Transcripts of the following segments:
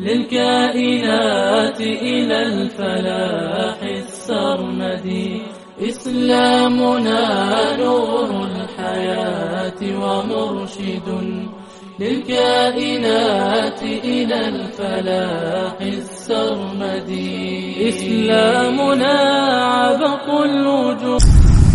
للكائنات إلى الفلاح السرمدي إسلامنا نور الحياة ومرشد. للكائنات إلى الفلاح السرمدي إسلامنا عبق الوجود.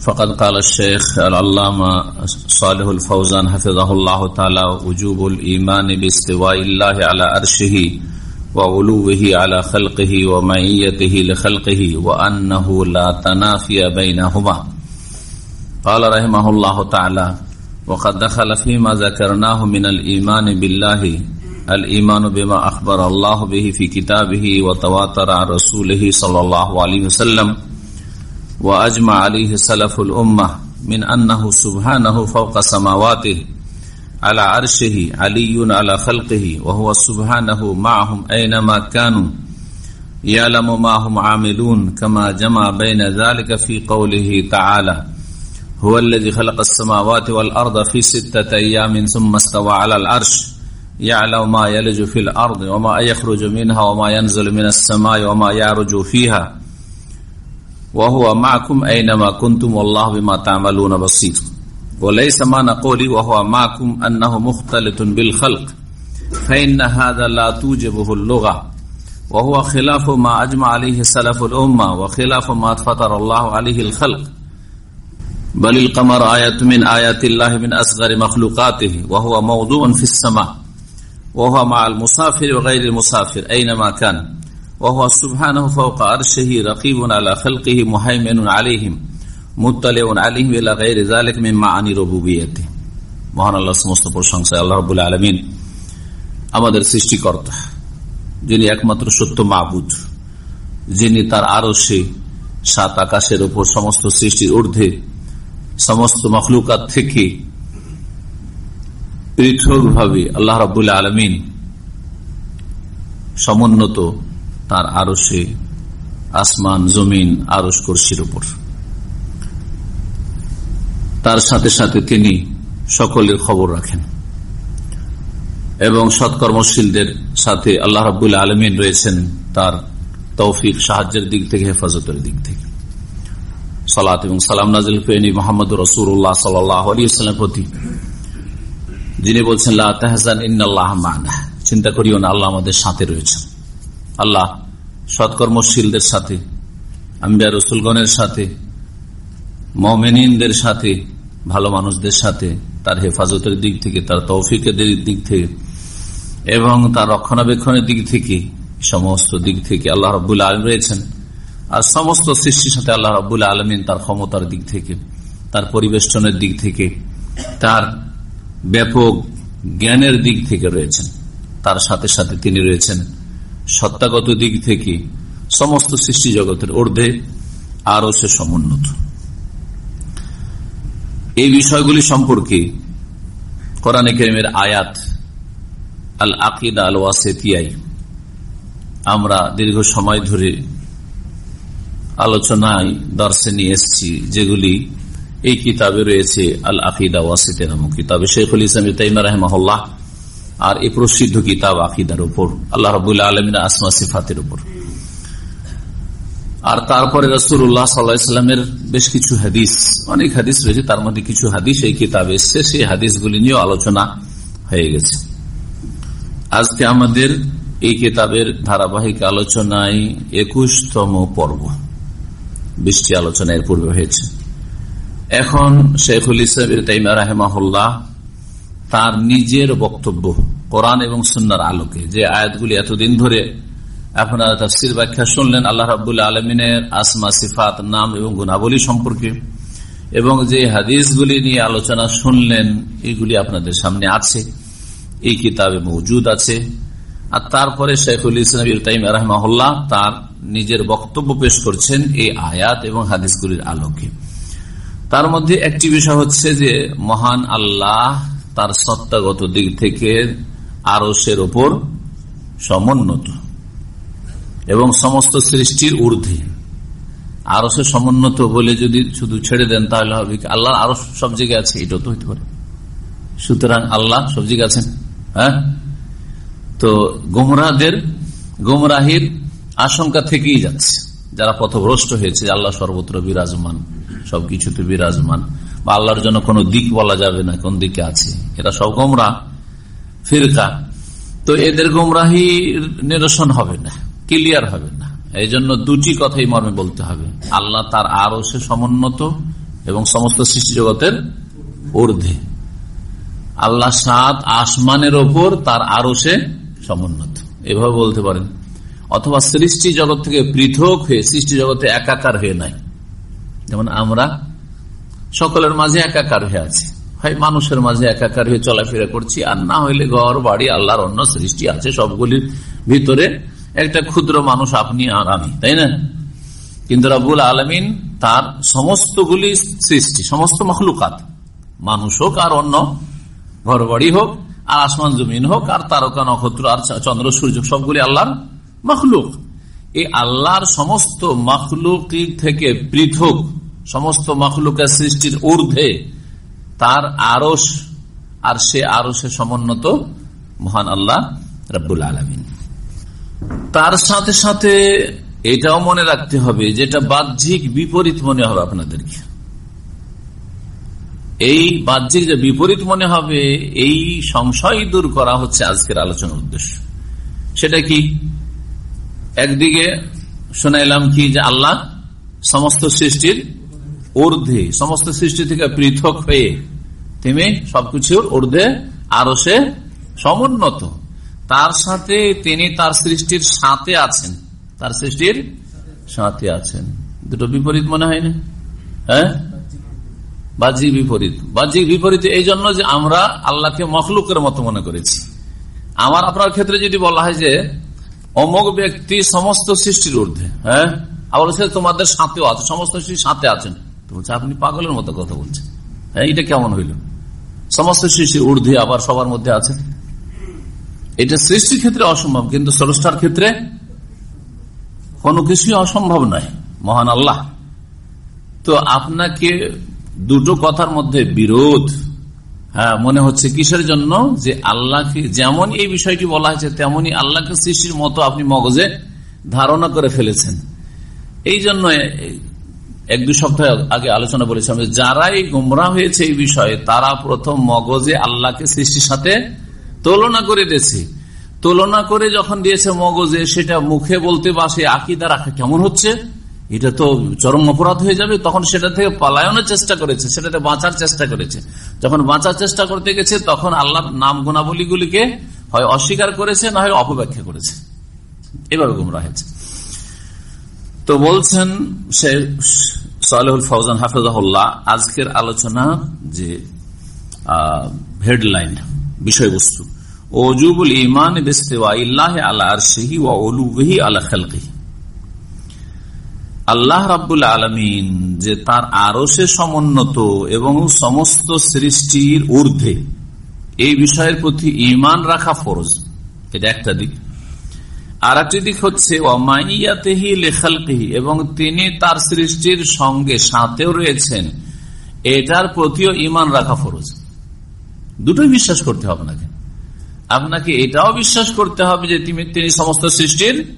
فقد قال الشيخ العلامة صالح الفوزان حفظه الله تعالى وجوب الإيمان باستواء الله على أرشه وعلوه على خلقه ومعيته لخلقه وأنه لا تنافي بينهما. قال رحمه الله تعالى وقد دخل فيما ذكرناه من الإيمان بالله الإيمان بما أخبر الله به في كتابه وتواتر عن رسوله صلى الله عليه وسلم وأجمع عليه سلف الأمة من أنه سبحانه فوق سماواته على عرشه علي على خلقه وهو سبحانه معهم أينما كانوا يعلم ما هم عاملون كما جمع بين ذلك في قوله تعالى هو الذي خلق السماوات والأرض في ستة أيام ثم استوى على العرش يعلم ما يلج في الأرض وما يخرج منها وما ينزل من السماء وما يعرج فيها وهو معكم أينما كنتم والله بما تعملون بصير. وليس معنى قولي وهو معكم أنه مختلط بالخلق فإن هذا لا توجبه اللغة. وهو خلاف ما أجمع عليه سلف الأمة وخلاف ما فطر الله عليه الخلق. بل القمر آية من آيات الله من أصغر مخلوقاته وهو موضوع في السماء. وهو مع المسافر وغير المسافر أينما كان. وهو سبحانه فوق عرشه رقيب على خلقه مهيمن عليهم مطلع عليهم إلى غير ذلك من معاني ربوبيته মহান আল্লাহ সমস্ত প্রশংসা আল্লাহ রবুল্লা আলমিন আমাদের সৃষ্টিকর্তা যিনি একমাত্র সত্য মাহবুদ যিনি তার আরো সে সাত আকাশের উপর সমস্ত সৃষ্টির ঊর্ধ্বে সমস্ত মখলুকাত থেকে পৃথক ভাবে আল্লাহ রবুল্লা আলমিন সমুন্নত তার আরসে আসমান, জমিন আরস করশির উপর। তার সাথে সাথে তিনি সকলের খবর রাখেন এবং সৎকর্মশীলদের সাথে আল্লাহ রাবুল আলমিন রয়েছেন তার তৌফিক, সাহায্যের দিক থেকে, হেফাজতের দিক থেকে। সালাত এবং সালাম নাজিল ফেনী মোহাম্মদ রসুল্লাহ সাল্লামের প্রতি। যিনি বলছেন চিন্তা করিও না, আল্লাহ আমাদের সাথে রয়েছেন। আল্লাহ, সৎকর্মশীলদের সাথে, আম্বিয়া রসুলগণের সাথে, মমেনিনদের সাথে, ভালো মানুষদের সাথে তার হেফাজতের দিক থেকে, তার তৌফিকের দিক থেকে এবং তার রক্ষণাবেক্ষণের দিক থেকে, সমস্ত দিক থেকে আল্লাহ রবুল্লা আলম রয়েছেন। আর সমস্ত সৃষ্টির সাথে আল্লাহ রবুল্লা আলমিন তার ক্ষমতার দিক থেকে, তার পরিবেষ্টনের দিক থেকে, তার ব্যাপক জ্ঞানের দিক থেকে রয়েছেন। তার সাথে সাথে তিনি রয়েছেন সত্তাগত দিক থেকে সমস্ত সৃষ্টি জগতের ঊর্ধ্বে আরও সে সমুন্নত। এই বিষয়গুলি সম্পর্কে কোরআনে কেরিমের আয়াত আল আকিদা আল ওয়াসেতিয়াই আমরা দীর্ঘ সময় ধরে আলোচনায় দর্শে নিয়ে এসছি, যেগুলি এই কিতাবে রয়েছে আল আকিদা ওয়াসিতে নামক কিতাবে। শেখুল ইসলাম তাইমা রহমাল্লাহ আর এই প্রসিদ্ধ কিতাব আকিদার উপর, আল্লাহ রবুল্লা আলমিন আসমা সিফাতের উপর। আর তারপরে রসুল্লাহ সাল্লাহামের বেশ কিছু হাদিস, অনেক হাদিস রয়েছে, তার মধ্যে কিছু হাদিস এই কিতাবে এসছে, সেই হাদিসগুলি নিয়েও আলোচনা হয়ে গেছে। আজকে আমাদের এই কিতাবের ধারাবাহিক আলোচনায় একুশতম পর্ব, বৃষ্টি আলোচনা এর পূর্বে হয়েছে। এখন শেখুল ইসলাম তাইমা রাহেমাহুল্লাহ তার নিজের বক্তব্য, কোরআন এবং সুন্নার আলোকে। যে আয়াতগুলি এতদিন ধরে আপনারা তাফসির ব্যাখ্যা শুনলেন, আল্লাহ রাবুল্লাহ আলমিনের আসমা, সিফাত, নাম এবং গুণাবলী সম্পর্কে। এবং যে হাদিসগুলি নিয়ে আলোচনা শুনলেন, এগুলি আপনাদের সামনে আছে। এই কিতাবে মজুদ আছে। আর তারপরে শেখুল ইসলাম রহমাহুল্লাহ তার নিজের বক্তব্য পেশ করছেন এই আয়াত এবং হাদিসগুলির আলোকে। তার মধ্যে একটি বিষয় হচ্ছে যে, মহান আল্লাহ তার সত্তাগত দিক থেকে আরসের ওপর সমুন্নত এবং সমস্ত সৃষ্টির ঊর্ধ্বে। আরসের সমুন্নত বলে যদি শুধু ছেড়ে দেন তাহলে হবে আল্লাহ আরও সব জায়গায় আছে, এটাও তো হইতে পারে। সুতরাং আল্লাহ সব জায়গায় আছেন হ্যাঁ? তো গোমরাহদের, গোমরাহির আশঙ্কা থেকেই যাচ্ছে। যারা পথভ্রষ্ট হয়েছে আল্লাহ সর্বত্র বিরাজমান, সবকিছুতে বিরাজমান। বা আল্লাহর জন্য কোনো দিক বলা যাবে না, কোন দিকে আছে। এরা সব গোমরা ফিরকা। তো এদের গোমরাহির নিরসন হবে না, ক্লিয়ার হবে না। এই জন্য দুটি কথাই মর্মে বলতে হবে। আল্লাহ তার আরও সে সমুন্নত এবং সমস্ত সৃষ্টি জগতের ঊর্ধ্বে। আল্লাহ সাত আসমানের ওপর তার আরও সে সমুন্নত। এভাবে বলতে পারেন। অথবা সৃষ্টি জগৎ থেকে পৃথক হয়ে, সৃষ্টি জগতে একাকার হয়ে নাই। যেমন আমরা সকলের মাঝে একাকার হয়ে আছি। হয় মানুষের মাঝে একাকার হয়ে চলাফেরা করছি, আর না হইলে ঘর, বাড়ি, আল্লাহর অন্য সৃষ্টি আছে সবগুলির ভিতরে। একটা ক্ষুদ্র মানুষ আপনি আর আমি, তাই না? কিন্তু রাবুল আলমিন তার সমস্তগুলি সৃষ্টি, সমস্ত মখলুকাত, মানুষ হোক আর অন্য, ঘর, বাড়ি হোক, আর আসমান, জমিন হোক, আর তারকা, নক্ষত্র, আর চন্দ্র, সূর্য, সবগুলি আল্লাহর মখলুক। এই আল্লাহর সমস্ত মখলুক থেকে পৃথক সমস্ত মখলুকের সৃষ্টির ঊর্ধ্বে তার আরস আর সে আরসে সমুন্নত মহান আল্লাহ রব্বুল আলমিন। তার সাথে সাথে এটাও মনে রাখতে হবে যেটা বাহ্যিক বিপরীত মনে হবে আপনাদেরকে। এই বাহ্যিক যে বিপরীত মনে হবে, এই সংশয় দূর করা হচ্ছে আজকের আলোচনার উদ্দেশ্য। সেটা কি? একদিকে শোনাইলাম কি যে আল্লাহ সমস্ত সৃষ্টির ঊর্ধ্বে, সমস্ত সৃষ্টি থেকে পৃথক হয়ে তিনি সবকিছুর ঊর্ধ্বে আরও সে সমুন্নত। তার সাথে তিনি তার সৃষ্টির সাথে আছেন। তার সৃষ্টির সাথে আছেন। দুটো বিপরীত মনে হয় না? হ্যাঁ? বাহ্যিক বিপরীত। বাহ্যিক বিপরীত এই জন্য যে আমরা আল্লাহকে মখলুকের মতো মনে করেছি। আমার আপনার ক্ষেত্রে যদি বলা হয় যে, অমুক ব্যক্তি সমস্ত সৃষ্টির ঊর্ধ্বে হ্যাঁ? আবার তোমাদের সাথেও আছে, সমস্ত সৃষ্টির সাথে আছেন। বলছে, আপনি পাগলের মতো কথা বলছেন। হ্যাঁ এটা কেমন হইল? সমস্ত সৃষ্টির ঊর্ধ্বে আবার সবার মধ্যে আছে। এটা সৃষ্টির ক্ষেত্রে অসম্ভব, কিন্তু স্রষ্টার ক্ষেত্রে কোনো কিছুই অসম্ভব নয়, মহান আল্লাহ। তো আপনাকে দুটো কথার মধ্যে বিরোধ হ্যাঁ মনে হচ্ছে কিসের জন্য? যে আল্লাহকে যেমন এই বিষয়টি বলা হয়েছে, তেমনই আল্লাহকে সৃষ্টির মতো আপনি মগজে ধারণা করে ফেলেছেন। এই জন্য এক দুই সপ্তাহ আগে আলোচনা বলেছিলাম যারাই গুমরা হয়েছে এই বিষয়ে, তারা প্রথম মগজে আল্লাহকে সৃষ্টির সাথে তুলনা করে দিয়েছে। তুলনা করে যখন দিয়েছে মগজে, সেটা মুখে বলতে বা সে আকিদা রাখা কেমন হচ্ছে? এটা তো চরম অপরাধ হয়ে যাবে। তখন সেটা থেকে পালায়নের চেষ্টা করেছে, সেটাতে বাঁচার চেষ্টা করেছে। যখন বাঁচার চেষ্টা করতে গেছে, তখন আল্লাহর নাম গুণাবলীগুলিকে হয় অস্বীকার করেছে, না হয় অপব্যাখ্যা করেছে। এভাবে গুমরা হয়েছে। তো বলছেন সালেহুল হাফিজাহুল্লাহ, আজকের আলোচনা যে হেডলাইন বিষয়বস্তু। ওজুবুল ইমান আল্লাহ রাব্বুল আলমিন যে তার আরও সে সমুন্নত এবং সমস্ত সৃষ্টির ঊর্ধ্বে এই বিষয়ের প্রতি ইমান রাখা ফরজ। এটা একটা দিক। আর একটি দিক হচ্ছে এবং তিনি তার সৃষ্টির সঙ্গে সাথেও রয়েছেন, এটার প্রতিও ইমান রাখা ফরজ। দুটোই বিশ্বাস করতে হবে আপনাকে। আপনাকে এটাও বিশ্বাস করতে হবে যে তিনি সমস্ত সৃষ্টির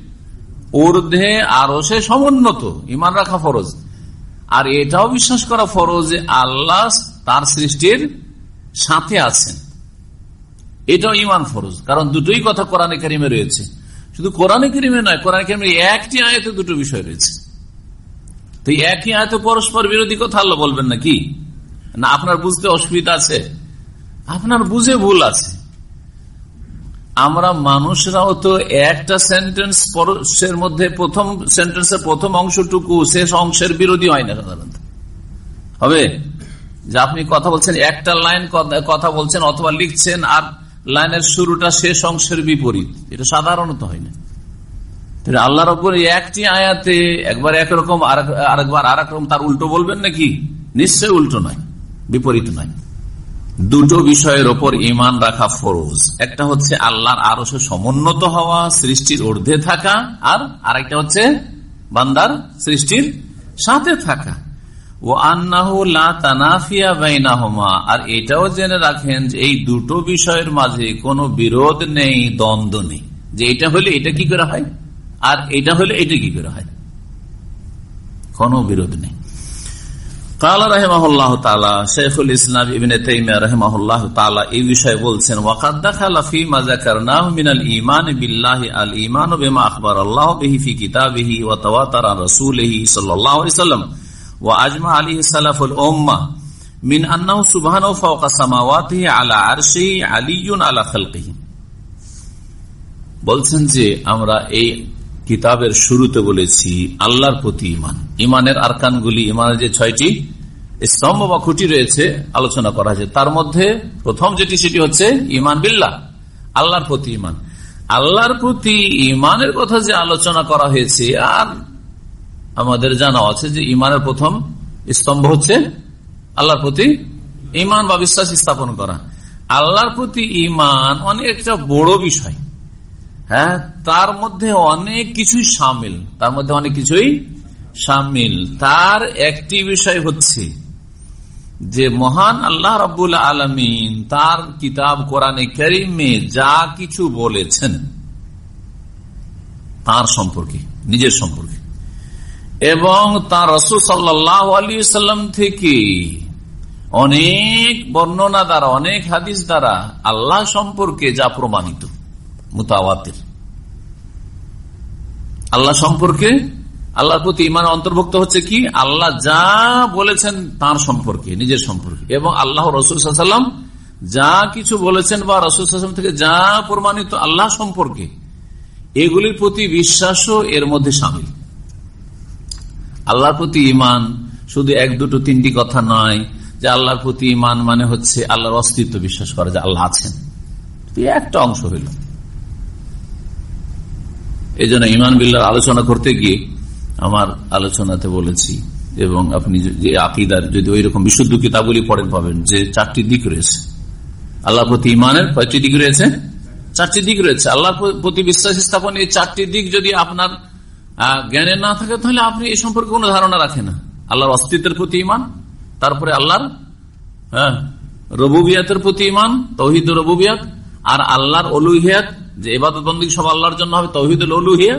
ঊর্ধ্বে আরও সে সমুন্নত ইমান রাখা ফরজ। আর এটাও বিশ্বাস করা ফরজ যে আল্লাহ তার সৃষ্টির সাথে আছেন। এটাও ইমান ফরজ, কারণ দুটোই কথা কোরআনে কারিমে রয়েছে। শুধু কোরআনে কারিমে নয়, কোরআন কারিমে একটি আয়তে দুটো বিষয় রয়েছে। তো একই আয়তে পরস্পর বিরোধী কথা আল্লাহ বলবেন না কি না, আপনার বুঝতে অসুবিধা আছে। আপনার বুঝে ভুল আছে। আমরা মানুষরাও তো একটা সেন্টেন্স এর মধ্যে প্রথম সেন্টেন্সের প্রথম অংশটুকু শেষ অংশের বিরোধী হয় না সাধারণত। হবে? যে আপনি কথা বলছেন, একটা লাইন কথা বলছেন অথবা লিখছেন আর লাইনের শুরুটা শেষ অংশের বিপরীত। এটা সাধারণত হয় না। আল্লাহর ওপর একটি আয়াতে একবার একরকম আরেকবার আর রকম, তার উল্টো বলবেন নাকি? নিশ্চয় উল্টো নয়, বিপরীত নয়। দুটো বিষয়ের ওপর ইমান রাখা ফরজ। একটা হচ্ছে আল্লাহর আরও সমুন্নত হওয়া, সৃষ্টির ঊর্ধ্বে থাকা, আর আরেকটা হচ্ছে বান্দার সৃষ্টির সাথে থাকা। ও আর এটাও জেনে রাখেন যে এই দুটো বিষয়ের মাঝে কোনো বিরোধ নেই, দ্বন্দ্ব নেই। যে এটা হলে এটা কি করে হয়? আর এটা হলে এটা কি করে হয়? কোনো বিরোধ নেই। বিষয়ে বলছেন মিনাল বিল্লাহি আল ঈমান বিমা আখবার আল্লাহ ফি আজমা আলাইহি সালাফুল উম্মাহ মিন আলা আলা খালকিহি বলছেন যে আমরা এই কিতাবের শুরুতে বলেছি, আল্লাহর প্রতি ইমান ইমানের আরকানগুলি ইমানের যে ছয়টি স্তম্ভ বা খুঁটি রয়েছে, আলোচনা করা হয়েছে। তার মধ্যে প্রথম যেটি, সেটি হচ্ছে ইমান বিল্লাহ, আল্লাহর প্রতি ইমান আল্লাহর প্রতি ইমানের কথা যে আলোচনা করা হয়েছে, আর আমাদের জানা আছে যে ইমানের প্রথম স্তম্ভ হচ্ছে আল্লাহর প্রতি ইমান বা বিশ্বাস স্থাপন করা। আল্লাহর প্রতি ইমান অনেকটা বড় বিষয়। হ্যাঁ তার মধ্যে অনেক কিছুই সামিল। তার মধ্যে অনেক কিছুই সামিল। তার একটি বিষয় হচ্ছে যে মহান আল্লাহ রবুল আলমিন তার কিতাব কোরআনে করিমে যা কিছু বলেছেন, তার সম্পর্কে, নিজের সম্পর্কে। এবং তার রসুল সাল্লাহ আলী সাল্লাম থেকে অনেক বর্ণনা দ্বারা, অনেক হাদিস দ্বারা আল্লাহ সম্পর্কে যা প্রমাণিত, মুতাওয়াতের। আল্লাহ সম্পর্কে, আল্লাহর প্রতি ইমান অন্তর্ভুক্ত হচ্ছে কি? আল্লাহ যা বলেছেন তার সম্পর্কে, নিজের সম্পর্কে। এবং আল্লাহ রসুলাম যা কিছু বলেছেন বা রসুল থেকে যা প্রমাণিত আল্লাহ সম্পর্কে, এগুলির প্রতি বিশ্বাসও এর মধ্যে সামিল। আল্লাহর প্রতি ইমান শুধু এক, দুটো, তিনটি কথা নয় যে আল্লাহর প্রতি ইমান মানে হচ্ছে আল্লাহর অস্তিত্ব বিশ্বাস করা যে আল্লাহ আছেন। একটা অংশ হইল। এই জন্য ইমান বিল্লার আলোচনা করতে গিয়ে আমার আলোচনাতে বলেছি এবং আপনি যে আকিদার যদি ওই রকম বিশুদ্ধ কিতাবগুলি পড়েন পাবেন যে চারটি দিক রয়েছে। আল্লাহ প্রতি ইমানের কয়েকটি দিক রয়েছে? চারটি দিক রয়েছে। আল্লাহ প্রতি বিশ্বাস স্থাপন এই চারটি দিক যদি আপনার জ্ঞানে না থাকে তাহলে আপনি এই সম্পর্কে কোনো ধারণা রাখেন না। আল্লাহর অস্তিত্বের প্রতি ইমান তারপরে আল্লাহর হ্যাঁ রবুবিয়াতের প্রতি ইমান তহিদ রবুবিয়াত, আর আল্লাহর অলুহিয়াত, যে এবাদত বন্দী সব আল্লাহর জন্য হবে তহিদুল অলুহিয়া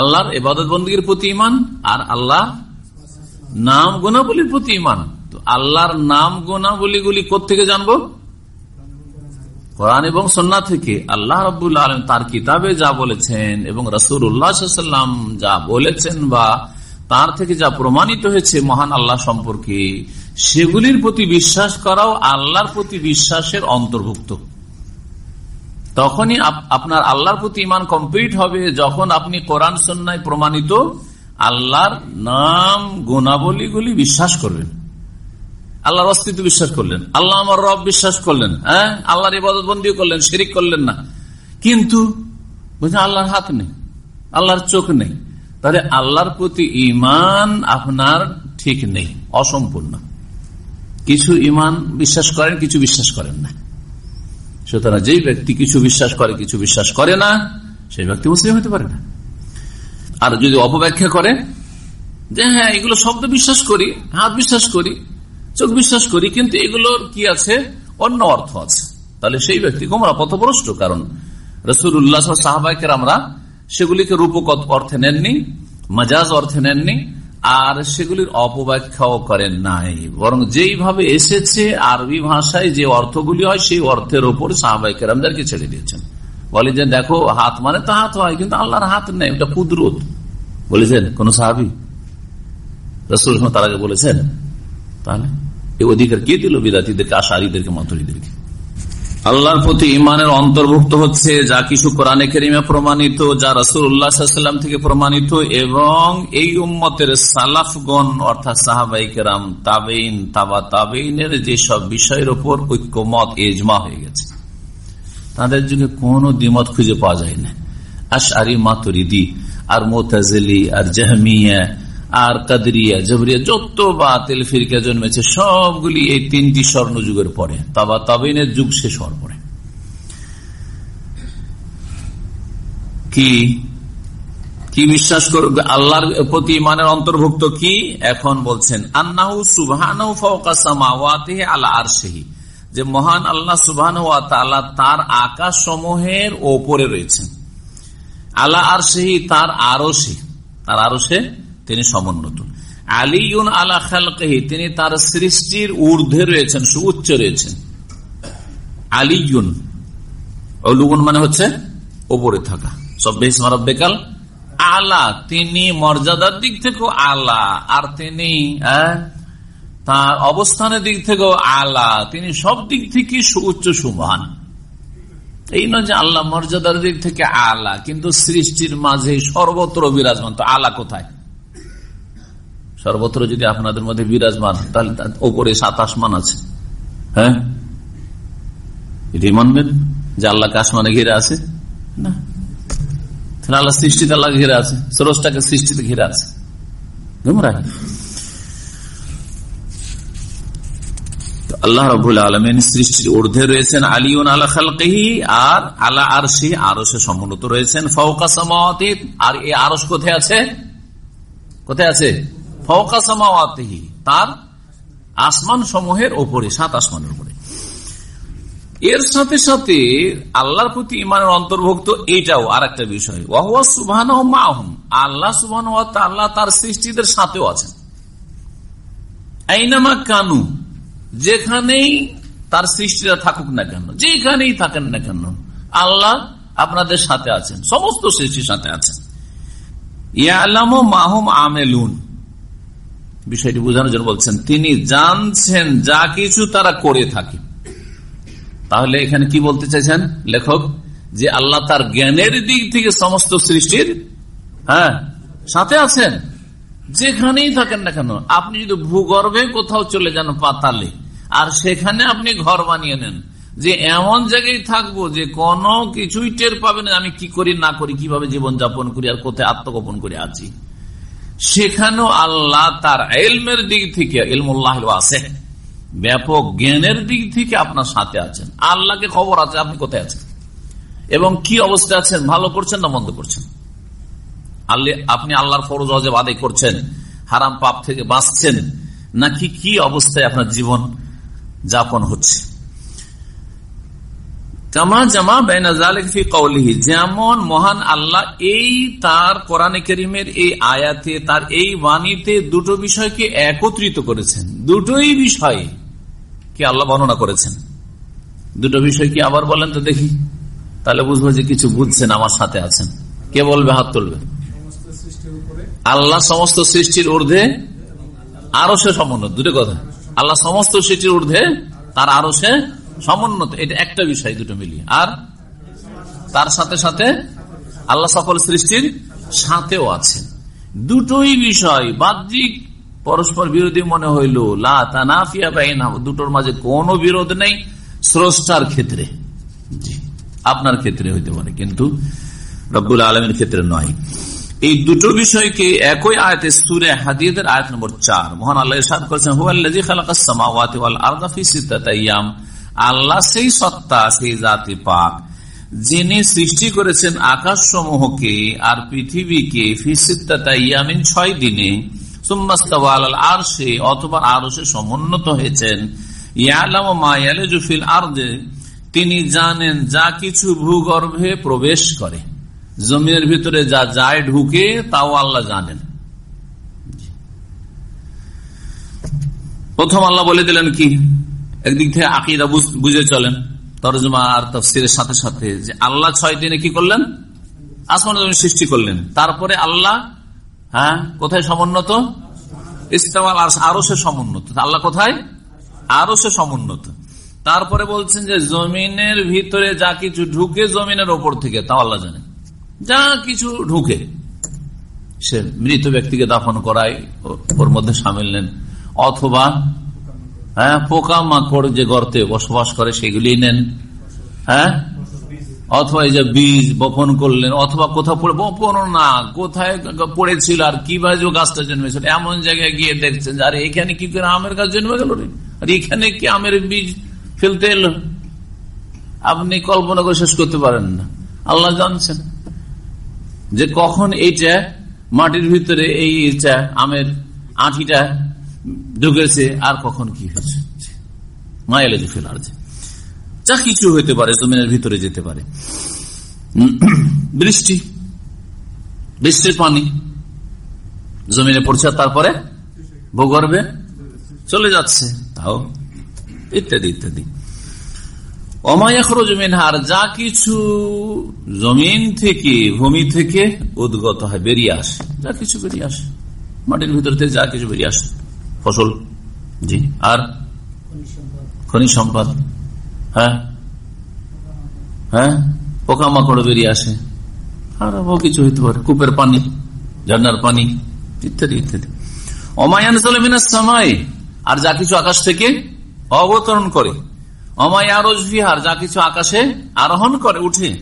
আল্লাহর এবাদত বন্দীর প্রতি ইমান আর আল্লাহ নাম গোনাবলীর প্রতি ইমান তো আল্লাহর নাম গোনাবলীগুলি কোথেকে জানব? কোরআন এবং সন্না থেকে আল্লাহ রবুল্লা আলম তার কিতাবে যা বলেছেন এবং রসুল উল্লাহাম যা বলেছেন বা তার থেকে যা প্রমাণিত হয়েছে মহান আল্লাহ সম্পর্কে, সেগুলির প্রতি বিশ্বাস করাও আল্লাহর প্রতি বিশ্বাসের অন্তর্ভুক্ত। তখনই আপনার আল্লাহর প্রতি ইমান কমপ্লিট হবে যখন আপনি কোরআন সন্ন্যায় প্রমাণিত আল্লাহর নাম, গুণাবলীগুলি বিশ্বাস করবেন। আল্লাহর অস্তিত্ব বিশ্বাস করলেন। আল্লাহ আমার রব বিশ্বাস করলেন হ্যাঁ? আল্লাহর ইবাদত বন্দী করলেন, শিরিক করলেন না। কিন্তু বুঝলেন আল্লাহর হাত নেই, আল্লাহর চোখ নেই। তাহলে আল্লাহর প্রতি ইমান আপনার ঠিক নেই, অসম্পূর্ণ। কিছু ইমান বিশ্বাস করেন, কিছু বিশ্বাস করেন না। সুতরাং যেই ব্যক্তি কিছু বিশ্বাস করে, কিছু বিশ্বাস করে না, সেই ব্যক্তি মুসলিম হতে পারে না। আর যদি অপব্যাখ্যা করে যে হ্যাঁ এগুলো শব্দ বিশ্বাস করি, হাত বিশ্বাস করি চোখ বিশ্বাস করি, কিন্তু এগুলোর কি আছে? অন্য অর্থ আছে। তাহলে সেই ব্যক্তি গোমরা পথভ্রষ্ট, কারণ রসুল উল্লাহ সাহাবাহিকের আমরা সেগুলিকে রূপকত অর্থে নেননি, মাজাজ অর্থে নেননি, আর সেগুলির অপব্যাখ্যাও করেন নাই। বরং যেইভাবে এসেছে আরবি ভাষায় যে অর্থগুলি হয়, সেই অর্থের ওপর সাহাবাহিকের ছেড়ে দিয়েছেন। বলে যে দেখো, হাত মানে তো হাত হয়, কিন্তু আল্লাহর হাত নেই, ওটা কুদরত। বলেছেন, কোন সাহাবি? রসুল তার আগে বলেছেন, তাহলে এই অধিকার কে দিল? বিদাতিদেরকে আশারিদেরকে মতরিদেরকে আল্লাহর প্রতি ইমানের অন্তর্ভুক্ত হচ্ছে যা কিছু কোরআনে কেরিমে প্রমাণিত, যা রসুল্লাহাম থেকে প্রমাণিত, এবং এই উম্মতের সালাফগণ, অর্থাৎ সাহাবাইকেরাম তাবেইন তাবা তাবেইনের যেসব বিষয়ের ওপর ঐক্যমত এজমা হয়ে গেছে। তাদের যুগে কোনো দ্বিমত খুঁজে পাওয়া যায় না আশ আরি মাতুরিদি, আর মোতাজলি আর জাহমিয়া আর কাদরিয়া, জবরিয়া যত বাতিল ফিরকা জন্মেছে, সবগুলি এই তিনটি স্বর্ণ যুগের পরে। তাবা তাবিনের যুগ শেষ হওয়ার পরে। কি? কি বিশ্বাস করবে আল্লাহর প্রতি ইমানের অন্তর্ভুক্ত কি? এখন বলছেন, আন্নাহু আরশিহি। যে মহান আল্লাহ তাআলা তার আকাশ সমূহের ওপরে রয়েছেন। আলা আরশিহি তার আরশে। তার আরশে তিনি সমুন্নত। আলিউন আলা খালকেহি, তিনি তার সৃষ্টির ঊর্ধ্বে রয়েছেন, সুউচ্চ রয়েছেন। আলিউন অলুগুন মানে হচ্ছে ওপরে থাকা। সব বেকাল আলা, তিনি মর্যাদার দিক থেকেও আলা, আর তিনি তার অবস্থানের দিক থেকেও আলা, তিনি সব দিক থেকে সুউচ্চ সুমান এই নয় যে আল্লাহ মর্যাদার দিক থেকে আলা, কিন্তু সৃষ্টির মাঝে সর্বত্র বিরাজমান, তো আলা কোথায়? সর্বত্র যদি আপনাদের মধ্যে বিরাজমান, তাহলে ওপরে সাত আসমান আছে। হ্যাঁ? এটি মানবেন? যে আল্লাহকে আসমানে ঘিরে আছে? না। আল্লাহ সৃষ্টিতে আল্লাহ ঘিরে আছে। সরোজটাকে সৃষ্টিতে ঘিরে আছে। আল্লাহ রবুল আলমিন সৃষ্টির ঊর্ধ্বে রয়েছেন আলিউন আল্লাহ খালকেহি আর আল্লাহ আরশি আরসে সম্মত রয়েছেন ফৌকা সামাওয়াতিত আর এই আরস কোথায় আছে? কোথায় আছে? ফৌকা তার আসমান সমূহের ওপরে, সাত আসমানের উপরে। এর সাথে সাথে আল্লাহর প্রতি ইমানের অন্তর্ভুক্ত এটাও আর একটা বিষয় ওয়াহুয়া সুবাহ মাহম। আল্লাহ সুবাহ আল্লাহ তার সৃষ্টিদের সাথেও আছেন। আইনামা কানু, যেখানেই তার সৃষ্টিরা থাকুক না কেন, যেখানেই থাকেন না কেন, আল্লাহ আপনাদের সাথে আছেন, সমস্ত সৃষ্টির সাথে আছেন। ইয়ালাম মাহুম আমেলুন। বিষয়টি বোঝানোর জন্য বলছেন, তিনি জানছেন যা কিছু তারা করে থাকে। তাহলে এখানে কি বলতে চাইছেন লেখক? যে আল্লাহ তার জ্ঞানের দিক থেকে সমস্ত সৃষ্টির হ্যাঁ সাথে আছেন। যেখানেই থাকেন না কেন, আপনি যদি ভূগর্ভে কোথাও চলে যান পাতালে, আর সেখানে আপনি ঘর বানিয়ে নেন, যে এমন জায়গায় থাকব যে কোনো কিছুই টের পাবেন আমি কি করি না করি, কীভাবে জীবন যাপন করি, আর কোথায় আত্মগোপন করে আছি। সেখানেও আল্লাহ তার এলমের দিক থেকে ইলমুল্লাহ আছে ব্যাপক জ্ঞানের দিক থেকে আপনার সাথে আছেন। আল্লাহকে খবর আছে, আপনি কোথায় আছেন? এবং কি অবস্থা আছেন? ভালো করছেন না মন্দ করছেন? আপনি আল্লাহর ফরজ অজেব আদায় করছেন, হারাম পাপ থেকে বাঁচছেন, নাকি কি অবস্থায় আপনার জীবন যাপন হচ্ছে? কামা জামা বেনাজালি কৌলিহি যেমন মহান আল্লাহ এই তার কোরআনে করিমের এই আয়াতে, তার এই বাণীতে দুটো বিষয়কে একত্রিত করেছেন। দুটোই বিষয় কি আল্লাহ বর্ণনা করেছেন। দুটো বিষয় কি আবার বলেন তো দেখি। তাহলে বুঝব যে কিছু বুঝছেন, আমার সাথে আছেন। কে বলবে, হাত তুলবে? আল্লাহ সমস্ত সৃষ্টির ঊর্ধ্বে আরও সে সমুন্নত দুটো কথা। আল্লাহ সমস্ত সৃষ্টির ঊর্ধ্বে তার আরও সে সমুন্নত, এটা একটা বিষয়, দুটো মিলিয়ে। আর তার সাথে সাথে আল্লাহ সকল সৃষ্টির সাথেও আছেন। দুটোই বিষয়, বাহ্যিক, পরস্পর বিরোধী মনে হইল। দুটোর মাঝে কোনো বিরোধ নেই, স্রষ্টার ক্ষেত্রে। আপনার ক্ষেত্রে হইতে পারে, কিন্তু রব্বুল আলমের ক্ষেত্রে নয়। এই দুটো বিষয়কে একই আয়তে সুরে হাদিয়ের আয়াত নম্বর চার, মহান আল্লাহ করেছেন, হুয়াল্লাযী খালাকাস সামাওয়াতি ওয়াল আল্লাহ সেই সত্তা, সেই জাতি পাক, যিনি সৃষ্টি করেছেন আকাশ সমূহকে আর পৃথিবীকে ফি সিত্তাতি ছয় দিনে আলাল আরশে, অথবা আরদে, তিনি জানেন যা কিছু ভূগর্ভে প্রবেশ করে। জমিনের ভিতরে যা যায় ঢুকে, তাও আল্লাহ জানেন। প্রথম আল্লাহ বলে দিলেন কি? একদিক থেকে আকিদা বুঝে চলেন। তরজমা আর তফসিরের সাথে সাথে যে আল্লাহ ছয় দিনে কি করলেন? আসমান সৃষ্টি করলেন। তারপরে আল্লাহ হ্যাঁ কোথায় সমুন্নত? ইস্তেমাল আরও সে সমুন্নত। আল্লাহ কোথায়? আরও সে সমুন্নত। তারপরে বলছেন যে জমিনের ভিতরে যা কিছু ঢুকে জমিনের ওপর থেকে তা আল্লাহ জানেন যা কিছু ঢুকে, সে মৃত ব্যক্তিকে দাফন করায় ওর মধ্যে সামিল নেন। অথবা হ্যাঁ পোকা মাকড় যে গর্তে বসবাস করে, সেগুলি নেন। হ্যাঁ? অথবা এই যে বীজ বপন করলেন, অথবা কোথাও পড়ে বপন না, কোথায় পড়েছিল আর কি কীভাবে গাছটা জন্মেছিল, এমন জায়গায় গিয়ে দেখছেন আর, এখানে কি করে আমের গাছ জন্মে গেল রে? আর, এখানে কি আমের বীজ ফেলতে এলো? আপনি কল্পনা করে শেষ করতে পারেন না। আল্লাহ জানছেন যে কখন এইটা মাটির ভিতরে এইটা আমের আঠিটা ঢুকেছে আর কখন কি হয়েছে? মায়ালে যে ফেলার যে। কিছু হইতে পারে, জমিনের ভিতরে যেতে পারে। বৃষ্টি, বৃষ্টির পানি, জমিনে পড়ছে তারপরে ভূগর্ভে চলে যাচ্ছে, তাও ইত্যাদি ইত্যাদি। অমায়াখরজ মিনহার যা কিছু জমিন থেকে, ভূমি থেকে উদ্গত হয়, বেরিয়ে আসে। যা কিছু বেরিয়ে আসে। মাটির ভিতর থেকে যা কিছু বেরিয়ে আসে। ফসল। জি। আর? খনিজ সম্পদ। হ্যাঁ? হ্যাঁ? পোকামাকড় বেরিয়ে আসে। আর কিছু হইতে পারে। কূপের পানি ঝর্নার পানি, ইত্যাদি ইত্যাদি। অমায়ান চলে সময় আর যা কিছু আকাশ থেকে অবতরণ করে। অমায় যা কিছু আকাশে আরোহণ করে, উঠে।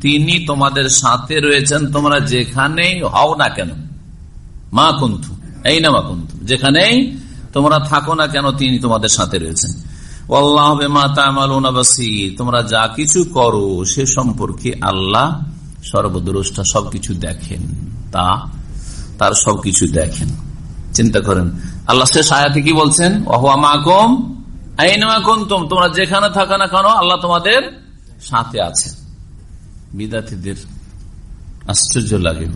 তিনি তোমাদের সাথে রয়েছেন, তোমরা যেখানেই হও না কেন। মা কুন্তু আইনা মা কুন্তুম যেখানেই তোমরা থাকো না কেন তিনি তোমাদের সাথে রয়েছেন। তোমরা যা কিছু করো সে সম্পর্কে আল্লাহ সর্বদ্রষ্টা সবকিছু দেখেন, তা তার সবকিছু দেখেন। চিন্তা করেন, আল্লাহ শেষ আয়াতে কি বলছেন? তোমরা যেখানে থাকা না কেন আল্লাহ তোমাদের সাথে আছে বিদ্যার্থীদের আশ্চর্য লাগে।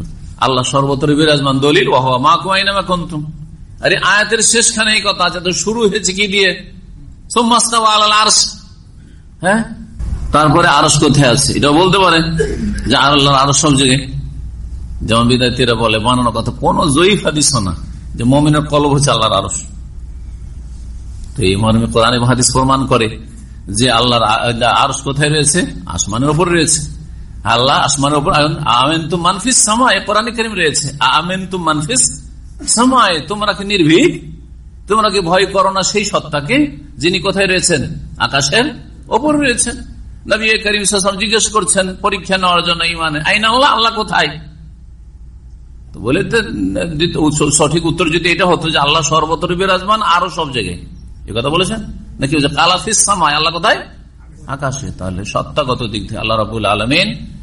আল্লাহ সর্বতর বিরাজমান দলিল ওহা মাকুম আইনামা কন্তুম। আরে আয়াতের শেষখানে এই কথা আছে, তো শুরু হয়েছে কি দিয়ে? আরস হ্যাঁ? তারপরে আরস কোথায় আছে? এটা বলতে পারে যে আল্লাহ আরস সব জায়গায়। যেমন বিদায়ীরা বলে, বানানো কথা, কোন জয়ীফ হাদিস না যে মমিনের কলব হচ্ছে আল্লাহর আরস তো এই মর্মে কোরআন হাদিস প্রমাণ করে যে আল্লাহর আরস কোথায় রয়েছে? আসমানের উপর রয়েছে। আল্লাহ আসমানের উপর আমেন তু মানফিস সময়, কোরআন করিম রয়েছে। আমেন তু মানফিস সময়, তোমরা কি নির্ভীক? তোমরা কি ভয় করো না সেই সত্তাকে? যিনি কোথায় রয়েছেন? আকাশের ওপর রয়েছেন। পরীক্ষা নেওয়ার জন্য আল্লাহ আল্লাহ বলে সঠিক উত্তর যদি এটা হতো যে আল্লাহ সর্বতর বিরাজমান, আরও সব জায়গায়। এ কথা বলেছেন? নাকি কালাফিস আল্লাহ কোথায়? আকাশে। তাহলে সত্তাগত দিক থেকে আল্লাহ রাবুল আলমেন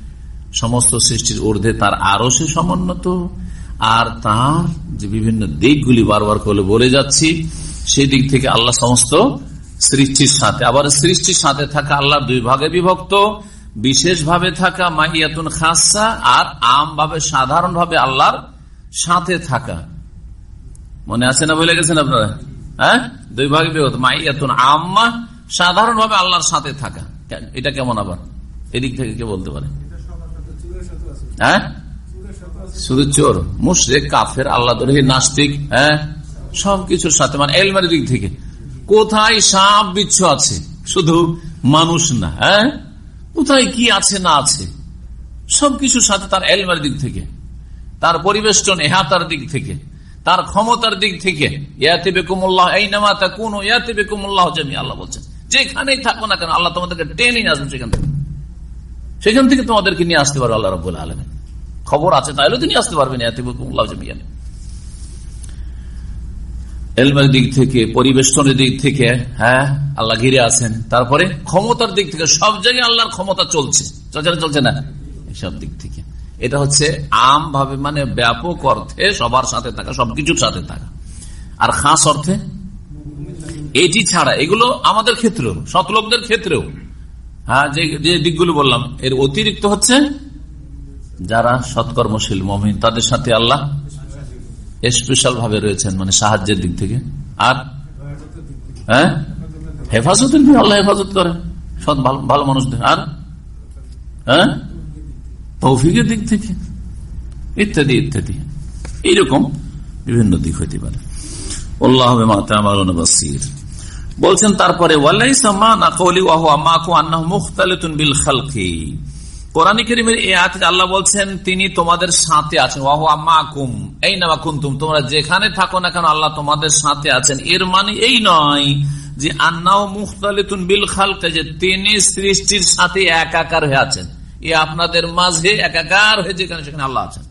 সমস্ত সৃষ্টির ঊর্ধ্বে তার আরও সে সমুন্নত। আর তার যে বিভিন্ন দিকগুলি বারবার করে বলে যাচ্ছি, সেই দিক থেকে আল্লাহ সমস্ত সৃষ্টির সাথে, আবার সৃষ্টির সাথে থাকা আল্লাহ দুই ভাগে বিভক্ত। বিশেষ ভাবে থাকা মাহিয়াতুন খাসা আর আম ভাবে সাধারণ ভাবে আল্লাহর সাথে থাকা। মনে আছে না বলে গেছেন আপনারা? হ্যাঁ? দুই ভাগে বিভক্ত, মাহিয়াতুন আম্মা সাধারণভাবে আল্লাহর সাথে থাকা। এটা কেমন আবার? এদিক থেকে কে বলতে পারে? হ্যাঁ? শুধু চোর, মুশরেক, কাফের, আল্লাহ নাস্তিক হ্যাঁ? সবকিছুর সাথে মানে এলমারি দিক থেকে। কোথায় সাপ বিচ্ছু আছে? শুধু মানুষ না হ্যাঁ? কোথায় কি আছে, না আছে? সবকিছুর সাথে তার এলমের দিক থেকে। তার পরিবেষ্টন এহাতার দিক থেকে। তার ক্ষমতার দিক থেকে। ইয়াতে বেকুমুল্লাহ এই নামা তা কোন ইয়াতে বেকুমুল্লাহ আল্লাহ বলছেন। যেখানেই থাকো না কেন, আল্লাহ তোমাদেরকে টেনে নিয়ে আসবেন সেখান থেকে। সেখান থেকে তোমাদেরকে নিয়ে আসতে পারবে আল্লাহ রবুল্লাহ আলমেন। খবর আছে তাহলে তো নিয়ে আসতে পারবেন এলমের দিক থেকে, পরিবেষ্টনের দিক থেকে হ্যাঁ আল্লাহ ঘিরে আছেন। তারপরে ক্ষমতার দিক থেকে, সব জায়গায় আল্লাহর ক্ষমতা চলছে। চলছে না চলছে না? সব দিক থেকে। এটা হচ্ছে আম ভাবে মানে ব্যাপক অর্থে সবার সাথে থাকা, সবকিছুর সাথে থাকা। আর খাস অর্থে, এটি ছাড়া, এগুলো আমাদের ক্ষেত্রেও সতলোকদের ক্ষেত্রেও। হ্যাঁ যে দিকগুলো বললাম, এর অতিরিক্ত হচ্ছে যারা সৎকর্মশীল মমিন, তাদের সাথে আল্লাহ স্পেশাল ভাবে রয়েছেন মানে সাহায্যের দিক থেকে। আর হ্যাঁ? হেফাজতের দিকে আল্লাহ হেফাজত করেন সৎ, ভালো মানুষদের। আর হ্যাঁ? তৌফিকের দিক থেকে। ইত্যাদি ইত্যাদি। এইরকম বিভিন্ন দিক হইতে পারে। বলছেন, তারপরে আল্লাহ বলছেন, তিনি তোমাদের সাথে আছেন। এই নামা কুন্তুম। তোমরা যেখানে থাকো না কেন, আল্লাহ তোমাদের সাথে আছেন। এর মানে এই নয় যে আন্না মুখতালিতুন বিল খালকে, যে তিনি সৃষ্টির সাথে একাকার হয়ে আছেন। এ আপনাদের মাঝে একাকার হয়ে যেখানে সেখানে আল্লাহ আছেন।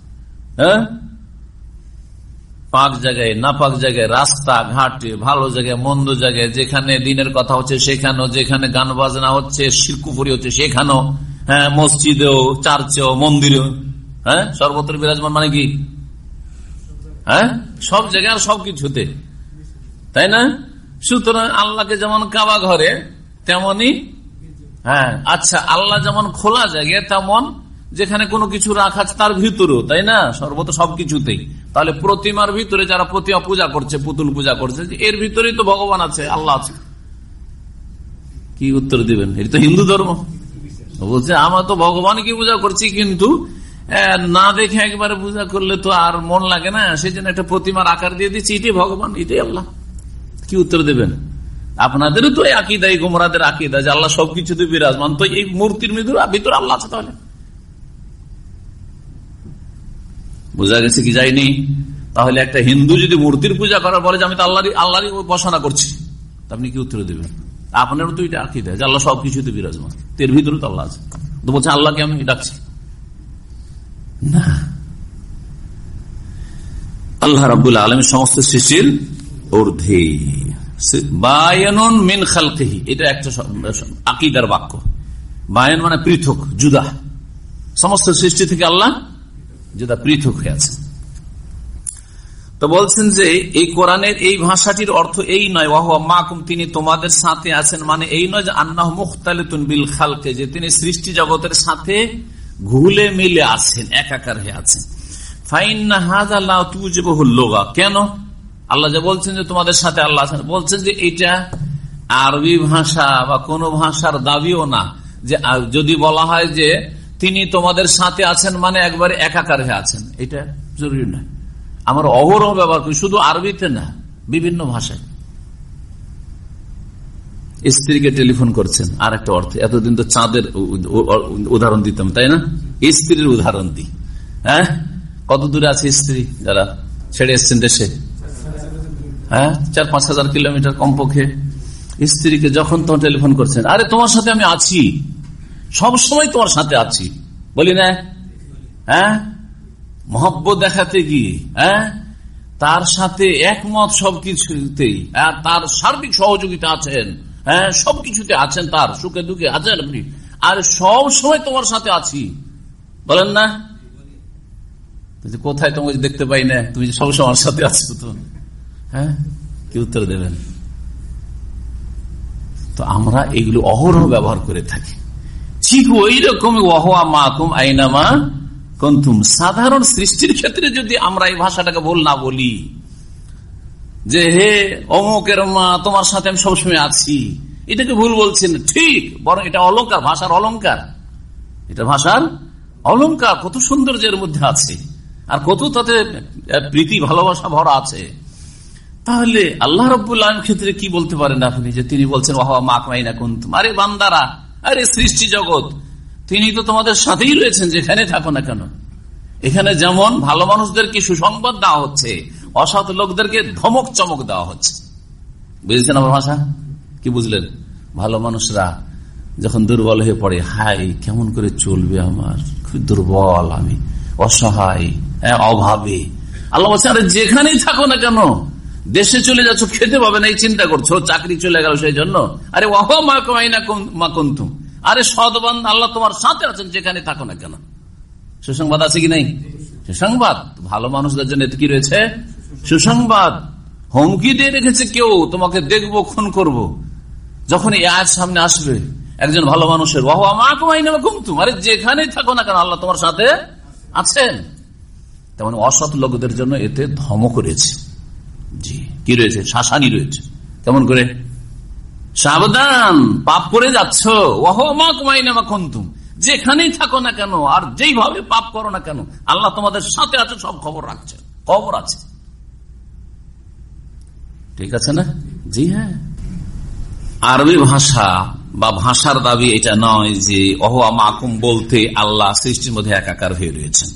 হ্যাঁ? পাক জায়গায় না পাক জায়গায়, রাস্তা, ঘাটে, ভালো জায়গায়, মন্দ জায়গায়, যেখানে দিনের কথা হচ্ছে সেখানেও, যেখানে গান বাজনা হচ্ছে শিরকুপুরি হচ্ছে সেখানেও হ্যাঁ মসজিদেও, চার্চেও, মন্দিরেও হ্যাঁ সর্বত্র বিরাজমান মানে কি? হ্যাঁ সব জায়গায় আর সবকিছুতে তাই না? সুতরাং আল্লাহকে যেমন কাবা ঘরে তেমনি হ্যাঁ আচ্ছা আল্লাহ যেমন খোলা জায়গায়, তেমন যেখানে কোনো কিছু রাখা তার ভিতরেও, তাই না? সর্বত সবকিছুতেই তাহলে প্রতিমার ভিতরে যারা প্রতিমা পূজা করছে, পুতুল পূজা করছে এর ভিতরেই তো ভগবান আছে, আল্লাহ আছে। কি উত্তর দিবেন? এটা তো হিন্দু ধর্ম। বলছে, আমরা তো ভগবানকে পূজা করছি, কিন্তু না দেখে একবারে পূজা করলে তো আর মন লাগে না। সেই জন্য একটা প্রতিমার আকার দিয়ে দিচ্ছি, এটাই ভগবান, এটাই আল্লাহ। কি উত্তর দেবেন? আপনাদেরও তো আকিদাই গুমরাদের আকিদা, যে আল্লাহ সবকিছুতে বিরাজমান। তো এই মূর্তির ভিতরে আল্লাহ আছে তাহলে। বোঝা গেছে কি যায়নি? তাহলে একটা হিন্দু যদি মূর্তির পূজা করার পরে যে আমি তো আল্লাহ আল্লাহরই উপাসনা করছি। আপনি কি উত্তর দেবেন? আপনারও তো এটা আকিদা যে আল্লাহ সবকিছুতে বিরাজমান। এর ভিতরে তো আল্লাহ আছে। তো বলছে, আল্লাহকে আমি ডাকছি। না। আল্লাহ রাবুল আলমের সমস্ত সৃষ্টির ঊর্ধ্বে। মিন খালকেহি। এটা একটা আকিদার বাক্য। বায়ন মানে পৃথক, জুদা। সমস্ত সৃষ্টি থেকে আল্লাহ জুদা পৃথক হয়ে আছে। তো বলছেন যে এই কোরআনের এই ভাষাটির অর্থ এই নয়, ওয়াহুয়া মাকুম, তিনি তোমাদের সাথে আছেন মানে এই নয় যে আন্না মুখতালিতুন বিল খালকে, যে তিনি সৃষ্টি জগতের সাথে ঘুলে মিলে আছেন, একাকার হয়ে আছেন। কেন? আল্লাহ যে বলছেন যে তোমাদের সাথে আল্লাহ আছেন। বলছেন যে এটা আরবি ভাষা বা কোন ভাষার দাবিও না যে যদি বলা হয় যে তিনি তোমাদের সাথে আছেন মানে একবারে একাকার হয়ে আছেন। এটা জরুরি নয়। আমার অহরহ ব্যবহার করি শুধু আরবিতে না, বিভিন্ন ভাষায়। স্ত্রীকে টেলিফোন করছেন আর একটা অর্থে। এতদিন তো চাঁদের উদাহরণ দিতাম, তাই না? স্ত্রীর উদাহরণ দিই। হ্যাঁ? কত দূরে আছে স্ত্রী যারা ছেড়ে এসছেন দেশে? হ্যাঁ? চার, পাঁচ হাজার কিলোমিটার কমপক্ষে। স্ত্রীকে যখন তখন টেলিফোন করছেন, আরে, তোমার সাথে আমি আছি। সব সময় তোমার সাথে আছি। বলি না? হ্যাঁ? মহব্বত দেখাতে গিয়ে হ্যাঁ? তার সাথে একমত সবকিছুতেই হ্যাঁ? তার সার্বিক সহযোগিতা আছেন হ্যাঁ? সবকিছুতে আছেন তার, সুখে দুঃখে আছেন আপনি। আর সব সময় তোমার সাথে আছি। বলেন না? কোথায় তোমাকে দেখতে পাই না? তুমি সবসময় আমার সাথে আছো তো। হ্যাঁ? কি উত্তর দেবেন? তো আমরা এগুলো অহরহ ব্যবহার করে থাকি। ঠিক ওই রকম ওহা মাকুম আইনামা কন্তুম। সাধারণ সৃষ্টির ক্ষেত্রে যদি আমরা এই ভাষাটাকে বল না বলি, যে হে অমুকের মা, তোমার সাথে আমি সবসময় আছি, এটাকে ভুল বলছেন, ঠিক, বরং এটা অলঙ্কার ভাষার অলঙ্কার এটা ভাষার অলঙ্কার কত সৌন্দর্যের মধ্যে আছে, আর কত তাতে প্রীতি, ভালোবাসা ভরা আছে। তাহলে আল্লাহ রব্বুল আলম ক্ষেত্রে কি বলতে পারেন আপনি, যে তিনি বলছেন ওহা মাকমাই না কুন্তুম? আরে বান্দারা আরে সৃষ্টি জগৎ তিনি তো তোমাদের সাথেই রয়েছেন যেখানে থাকো না কেন? এখানে যেমন ভালো মানুষদেরকে সুসংবাদ দেওয়া হচ্ছে অসৎ লোকদেরকে ধমক চমক দেওয়া হচ্ছে। বুঝেছেন আমার ভাষা? কি বুঝলেন? ভালো মানুষরা যখন দুর্বল হয়ে পড়ে হাই কেমন করে চলবে আমার? খুব দুর্বল আমি অসহায় হ্যাঁ, অভাবে। আল্লাহ বলছে আরে যেখানেই থাকো না কেন? দেশে চলে যাচ্ছ, খেতে পাবে না, এই চিন্তা করছ, চাকরি চলে গেল সেই জন্য? আরে, ওহ, মা মা আরে সদবান আল্লাহ তোমার সাথে আছেন, যেখানে থাকো না কেন? সুসংবাদ আছে কি নাই? সুসংবাদ। ভালো মানুষদের জন্য কি রয়েছে? সুসংবাদ। হুমকি দিয়ে রেখেছে কেউ, তোমাকে দেখব, খুন করব। যখন এই আজ সামনে আসবে, একজন ভালো মানুষের বাহু আমার কমাই নেবে ঘুমতুম আরে, যেখানেই থাকো না কেন, আল্লাহ তোমার সাথে আছেন। তেমন অসৎ লোকদের জন্য এতে ধমক রয়েছে। কি রয়েছে? শাসানি রয়েছে। কেমন করে? সাবধান, পাপ করে যাচ্ছ। ওহ মা কমাই নেমা খুনতুম যেখানেই থাকো না কেন, আর যেইভাবে পাপ করো না কেন, আল্লাহ তোমাদের সাথে আছে, সব খবর রাখছে। খবর আছে। ঠিক আছে না? জি হ্যাঁ। আরবি ভাষা বা ভাষার দাবি এটা নয় যে অহুয়া মাকুম বলতে আল্লাহ সৃষ্টির মধ্যে একাকার হয়ে রয়েছেন।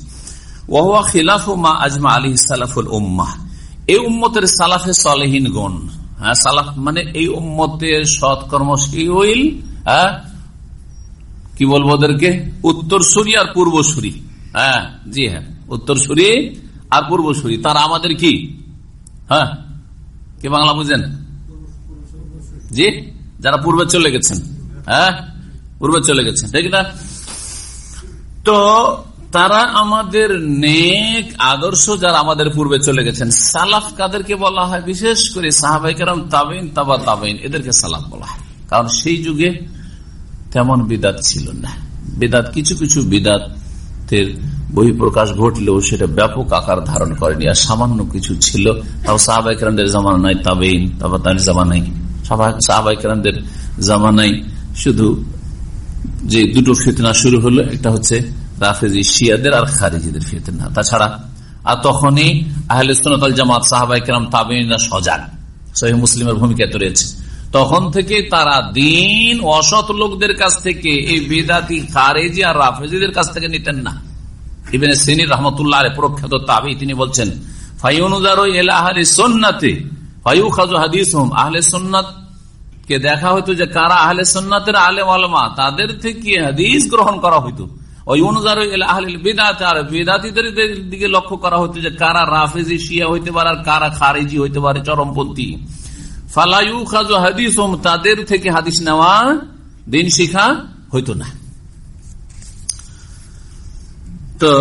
ওহুয়া খিলাফ মা আজমা আলী সালাফুল উম্মাহ। এই উম্মতের সালাফে সলেহীন গুণ হ্যাঁ সালাফ মানে এই উম্মতের সৎকর্মশীল হ্যাঁ কি বলব ওদেরকে? উত্তর উত্তরসূরি আর পূর্ব পূর্বসূরি হ্যাঁ জি হ্যাঁ উত্তরসূরি আর পূর্বসূরি। তারা আমাদের কি? হ্যাঁ কি বাংলা বুঝেন? জি, যারা পূর্বে চলে গেছেন হ্যাঁ পূর্বে চলে গেছেন, ঠিক না? তো তারা আমাদের নেক আদর্শ যারা আমাদের পূর্বে চলে গেছেন, সালাফ কাদেরকে বলা হয়? বিশেষ করে সাহাবাইকার তাবেন, তাবা তাবেন, এদেরকে সালাফ বলা হয়। কারণ সেই যুগে তেমন বিদাত ছিল না। বেদাত, কিছু কিছু বিদাতের বহিঃপ্রকাশ ঘটলেও সেটা ব্যাপক আকার ধারণ করেনি আর সামান্য কিছু ছিল। তাও সাহাবাইকার জামানা নাই তাবেইন তাবা তার জামানাই সাহাবাইকার জামানাই শুধু যে দুটো ফিতনা শুরু হলো, একটা হচ্ছে রাফেজি শিয়াদের আর খারিজিদের ফিতনা তাছাড়া, আর তখনই আহলে সোনাতাল জামাত সাহাবাই কেরাম তাবিনা সজাগ। সহি মুসলিমের ভূমিকা তো রয়েছে। তখন থেকে তারা দিন অসৎ লোকদের কাছ থেকে, এই বেদাতি, খারেজি আর রাফেজিদের কাছ থেকে নিতেন না। ইবেন সিনির রহমতুল্লাহ প্রখ্যাত তাবি, তিনি বলছেন দেখা হইতো যে, কারা আহলে সোননাথের আলেম আলমা তাদের থেকে হাদিস গ্রহণ করা হইতো। দিকে লক্ষ্য করা যে কারা রাফেজি, শিয়া হইতে পারে আর কারা হইতে পারে চরমপন্থী। ফালাইউ খাজু হাদিস তাদের থেকে হাদিস নেওয়া দিন শিখা হইতো না। তো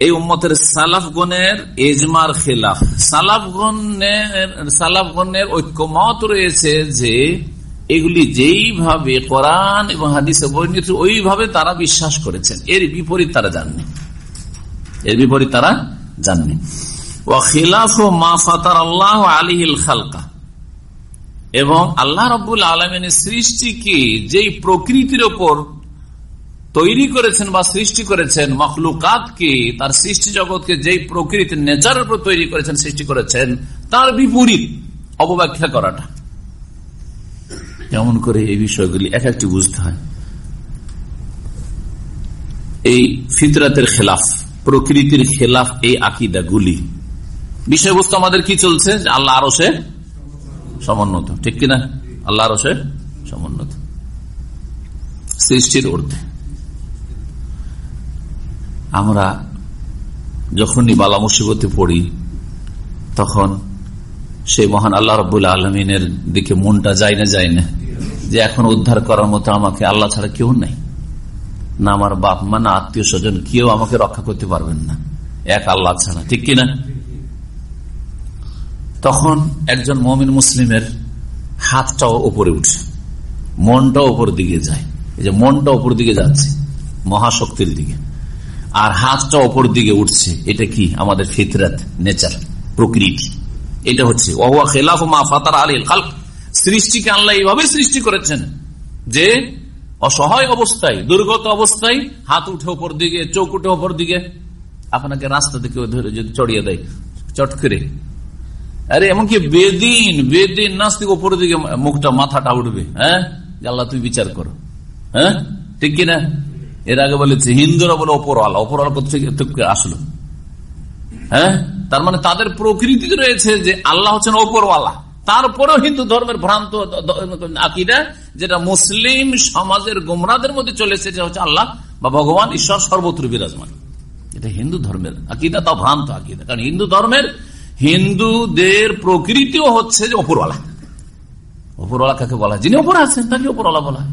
এই উম্মতের সালাফগণের এজমার খেলাফ। সালাফগণের সালাফগণের ঐক্যমত রয়েছে যে এগুলি যেইভাবে কোরআন এবং হাদিসে বর্ণিত, ওইভাবে তারা বিশ্বাস করেছেন। এর বিপরীত তারা জাননি। এর বিপরীত তারা জাননি। এবং আল্লাহ রবুল আলমিনের সৃষ্টিকে যেই প্রকৃতির ওপর তৈরি করেছেন বা সৃষ্টি করেছেন, মখলুকাতকে, তার সৃষ্টি জগৎকে যেই প্রকৃতি নেচারের উপর তৈরি করেছেন, সৃষ্টি করেছেন, তার বিপরীত অবব্যাখ্যা করাটা। কেমন করে এই বিষয়গুলি এক একটি বুঝতে হয়? এই ফিতরাতের খেলাফ, প্রকৃতির খেলাফ এই আকিদাগুলি। বিষয়বস্তু আমাদের কি চলছে? আল্লাহ আরও সে সমুন্নত। ঠিক কিনা? আল্লাহ আরও সে সমুন্নত। সৃষ্টির ঊর্ধ্বে। আমরা যখনই বালা মুসিবতে পড়ি, তখন সেই মহান আল্লাহ রবুল্লা আলমিনের দিকে মনটা যায় না যায় না। যে এখন উদ্ধার করার মতো আমাকে আল্লাহ ছাড়া কেউ নাই। না আমার বাপ মা, না আত্মীয় স্বজন, কেউ আমাকে রক্ষা করতে পারবেন না। এক আল্লাহ ছাড়া, ঠিক কিনা? তখন একজন মমিন মুসলিমের হাতটাও উপরে উঠছে মনটাও উপর দিকে যায়। এই যে মনটা উপর দিকে যাচ্ছে, মহাশক্তির দিকে। আর হাতটা ওপর দিকে উঠছে, এটা কি? আমাদের ফিতরাত, নেচার, প্রকৃতি। এটা হচ্ছে ওয়া খেলাফ মা ফাতার আলীল খাল সৃষ্টিকে আল্লাহ এইভাবে সৃষ্টি করেছেন যে অসহায় অবস্থায়, দুর্গত অবস্থায় হাত উঠে ওপর দিকে, চোখ উঠে ওপর দিকে আপনাকে রাস্তা থেকে ধরে চড়িয়ে দেয়, চট করে। আরে এমনকি বেদিন বেদিন নাস্তিক ওপরের দিকে মুখটা, মাথাটা উঠবে হ্যাঁ? আল্লাহ তুমি বিচার করো হ্যাঁ? ঠিক কিনা? এর আগে বলেছে, হিন্দুরা বলে ওপরওয়ালা ওপরওয়ালা থেকে আসলো? হ্যাঁ? তার মানে তাদের প্রকৃতি রয়েছে যে আল্লাহ হচ্ছেন ওপরওয়ালা। তারপরেও হিন্দু ধর্মের ভ্রান্ত আকিদা, যেটা মুসলিম সমাজের গোমরাদের মধ্যে চলে এসেছে হচ্ছে আল্লাহ বা ভগবান, ঈশ্বর সর্বত্র বিরাজমান। এটা হিন্দু ধর্মের আকিদা, তা ভ্রান্ত আকিদা। কারণ হিন্দু ধর্মের হিন্দুদের প্রকৃতিও হচ্ছে যে ওপরওয়ালা। ওপরওয়ালা কাকে বলা যিনি ওপরে আছেন, তাকে ওপরওয়ালা বলা হয়।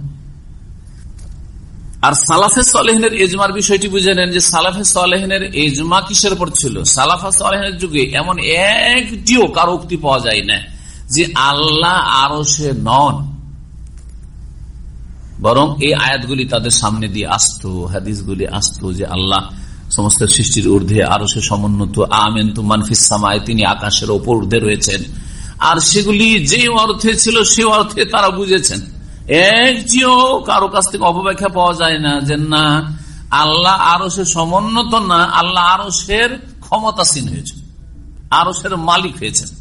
আর সালাফে সালেহিনের এজমার বিষয়টি বুঝে নেন যে সালাফে সালেহিনের এজমা কিসের উপর ছিল? সালাফা সালেহিনের যুগে এমন একটিও কারও উক্তি পাওয়া যায় না যে আল্লাহ আরও সে নন। বরং এই আয়াতগুলি তাদের সামনে দিয়ে আসতো, হাদিসগুলি আসতো যে আল্লাহ সমস্ত সৃষ্টির ঊর্ধ্বে আরও সে সমুন্নত। আমেন তু মানফিস সামায় তিনি আকাশের ওপর ঊর্ধ্বে রয়েছেন। আর সেগুলি যে অর্থে ছিল সে অর্থে তারা বুঝেছেন। একটিও কারও কাছ থেকে অপব্যাখ্যা পাওয়া যায় না যে না, আল্লাহ আরও সে সমুন্নত না, আল্লাহ আরও সের ক্ষমতাসীন হয়েছে আরও সের মালিক হয়েছেন।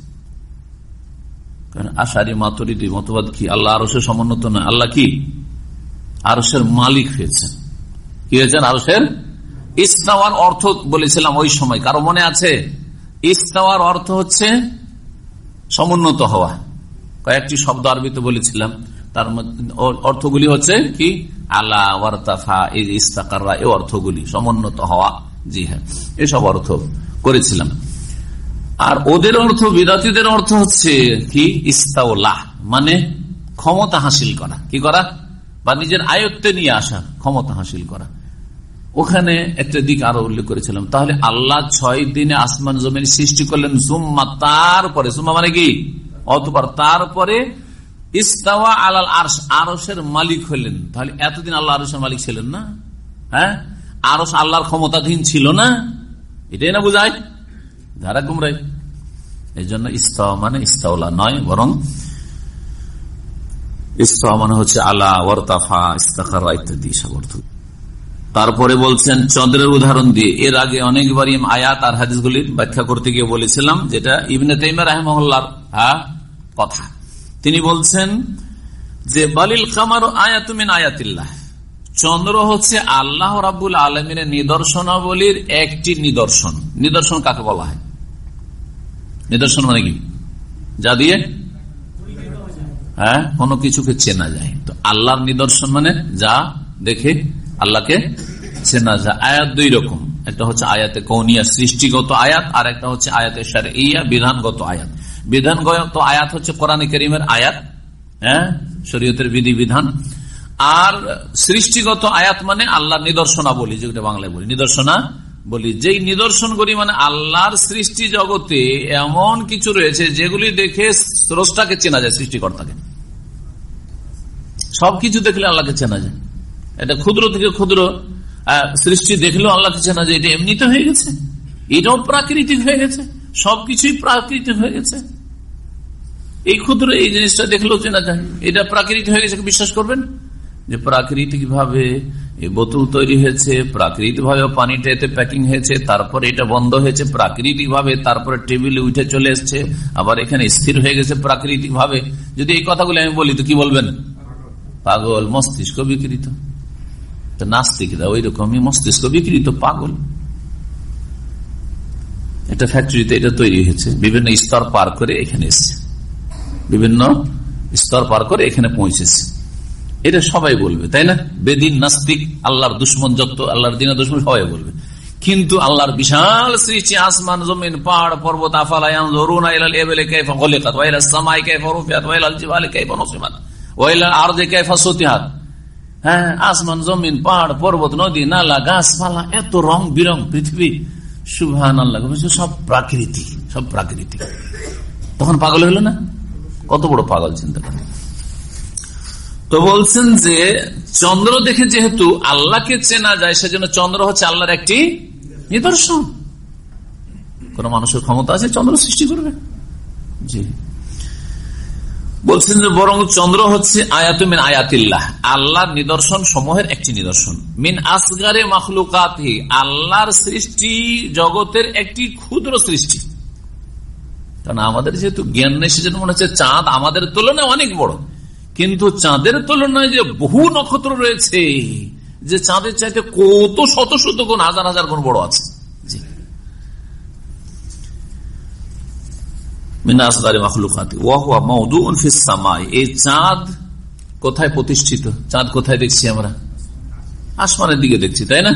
আশারি মাতরিদি মতবাদ কি? আল্লাহ আরসের সমুন্নত না আল্লাহ কি? আরসের মালিক হয়েছেন। কি হয়েছেন? আরসের ইস্তাওয়ার অর্থ বলেছিলাম ওই সময়। কারও মনে আছে? ইস্তাওয়ার অর্থ হচ্ছে সমুন্নত হওয়া। কয়েকটি শব্দ আরবিতে বলেছিলাম। তার অর্থগুলি হচ্ছে কি? আল্লাহ ওয়ারতাফা ইস্তাকাররা। এই অর্থগুলি সমুন্নত হওয়া। জি হ্যাঁ। এসব অর্থ করেছিলাম। আর ওদের অর্থ বিদাতিদের অর্থ হচ্ছে কি? ইস্তাউল্লাহ মানে ক্ষমতা হাসিল করা। কি করা? বা নিজের আয়ত্তে নিয়ে আসা, ক্ষমতা হাসিল করা। ওখানে একটা দিক আরও উল্লেখ করেছিলাম। তাহলে আল্লাহ ছয় দিনে আসমান জমিন সৃষ্টি করলেন জুম্মা তারপরে জুম্মা মানে কি? অতপর তারপরে ইস্তাওয়া আলাল আরস আরসের মালিক হলেন। তাহলে এতদিন আল্লাহ আরসের মালিক ছিলেন না? হ্যাঁ? আরস আল্লাহর ক্ষমতাধীন ছিল না? এটাই না বুঝায়? ধারা গুমরাই এই জন্য ইস্তাওয়া মানে ইস্তাওলা নয়, বরং ইস্তাওয়া মানে হচ্ছে আলা, ওয়ারতাফা ইস্তাকারা ইত্যাদি সব তারপরে বলছেন, চন্দ্রের উদাহরণ দিয়ে। এর আগে অনেকবারই আয়াত আর হাদিসগুলি ব্যাখ্যা করতে গিয়ে বলেছিলাম, যেটা ইবনে তাইমা রাহমহল্লার কথা। তিনি বলছেন যে, বালিল কামার আয়াতুমিন আয়াতিল্লাহ। চন্দ্র হচ্ছে আল্লাহ রাবুল আলমিনের নিদর্শনাবলীর একটি নিদর্শন। নিদর্শন কাকে বলা হয়? নিদর্শন মানে কি? যা দিয়ে? হ্যাঁ কোনো কিছুকে চেনা যায়। তো আল্লাহর নিদর্শন মানে যা দেখে আল্লাহকে চেনা যায়। আয়াত দুই রকম। একটা হচ্ছে আয়াতে কৌনিয়া, সৃষ্টিগত আয়াত, আর একটা হচ্ছে আয়াতে সার ইয়া বিধানগত আয়াত। বিধানগত আয়াত হচ্ছে কোরআন করিমের আয়াত হ্যাঁ শরীয়তের বিধি বিধান আর সৃষ্টিগত আয়াত মানে আল্লাহর নিদর্শনা বলি যেটা বাংলায় বলি। নিদর্শনা বলি, যেই নিদর্শন করি মানে আল্লাহর সৃষ্টি জগতে এমন কিছু রয়েছে যেগুলি দেখে স্রষ্টাকে চেনা যায়, সৃষ্টিকর্তাকে। সবকিছু দেখলে আল্লাহকে চেনা যায়। এটা ক্ষুদ্র থেকে ক্ষুদ্র সৃষ্টি দেখলেও আল্লাহকে চেনা যায়। এটা এমনিতে হয়ে গেছে। এটাও প্রাকৃতিক হয়ে গেছে। সবকিছুই প্রাকৃতিক হয়ে গেছে। এই ক্ষুদ্র এই জিনিসটা দেখলেও চেনা যায়। এটা প্রাকৃতিক হয়ে গেছে বিশ্বাস করবেন? যে প্রাকৃতিক ভাবে এই বোতল তৈরি হয়েছে প্রাকৃতিক ভাবে পানিটা এতে প্যাকিং হয়েছে, তারপরে এটা বন্ধ হয়েছে প্রাকৃতিক ভাবে তারপরে টেবিলে উঠে চলে এসছে, আবার এখানে স্থির হয়ে গেছে প্রাকৃতিক ভাবে যদি এই কথাগুলো আমি বলি, তো কি বলবেন? পাগল, মস্তিষ্ক বিকৃত। নাস্তিকরা ওই রকমই মস্তিষ্ক বিকৃত, পাগল। এটা ফ্যাক্টরিতে এটা তৈরি হয়েছে, বিভিন্ন স্তর পার করে এখানে এসছে। বিভিন্ন স্তর পার করে এখানে পৌঁছেছে। এটা সবাই বলবে, তাই না? বেদিন, নাস্তিক, আল্লাহর দুশ্মন যত, আল্লাহর দিনের দুশ্মন সবাই বলবে। কিন্তু আল্লাহর বিশাল সৃষ্টি, আসমান, জমিন, পাহাড়, পর্বত হ্যাঁ আসমান, জমিন, পাহাড়, পর্বত, নদী, নালা, গাছপালা, এত রং বিরং পৃথিবী। আল্লাহ সব প্রাকৃতিক সব প্রাকৃতিক। তখন পাগল হলো না? কত বড় পাগল চিন্তা করে তো বলছেন যে চন্দ্র দেখে যেহেতু আল্লাহকে চেনা যায়, সেজন্য চন্দ্র হচ্ছে আল্লাহর একটি নিদর্শন। কোন মানুষের ক্ষমতা আছে, চন্দ্র সৃষ্টি করবে। জি। বলছেন যে বরং চন্দ্র হচ্ছে আয়াত মিন আয়াতিল্লাহ, আল্লাহর নিদর্শন সমূহের একটি নিদর্শন। মিন আসগারে মাখলুকাতি, আল্লাহর সৃষ্টি জগতের একটি ক্ষুদ্র সৃষ্টি। কারণ আমাদের যেহেতু জ্ঞান নেই, সেজন্য মনে হচ্ছে চাঁদ আমাদের তুলনায় অনেক বড়। কিন্তু চাঁদের তুলনায় যে বহু নক্ষত্র রয়েছে, যে চাঁদের চাইতে কত শত শত গুণ, হাজার হাজার গুণ বড় আছে। চাঁদ কোথায় প্রতিষ্ঠিত? চাঁদ কোথায় দেখছি আমরা? আসমানের দিকে দেখছি, তাই না?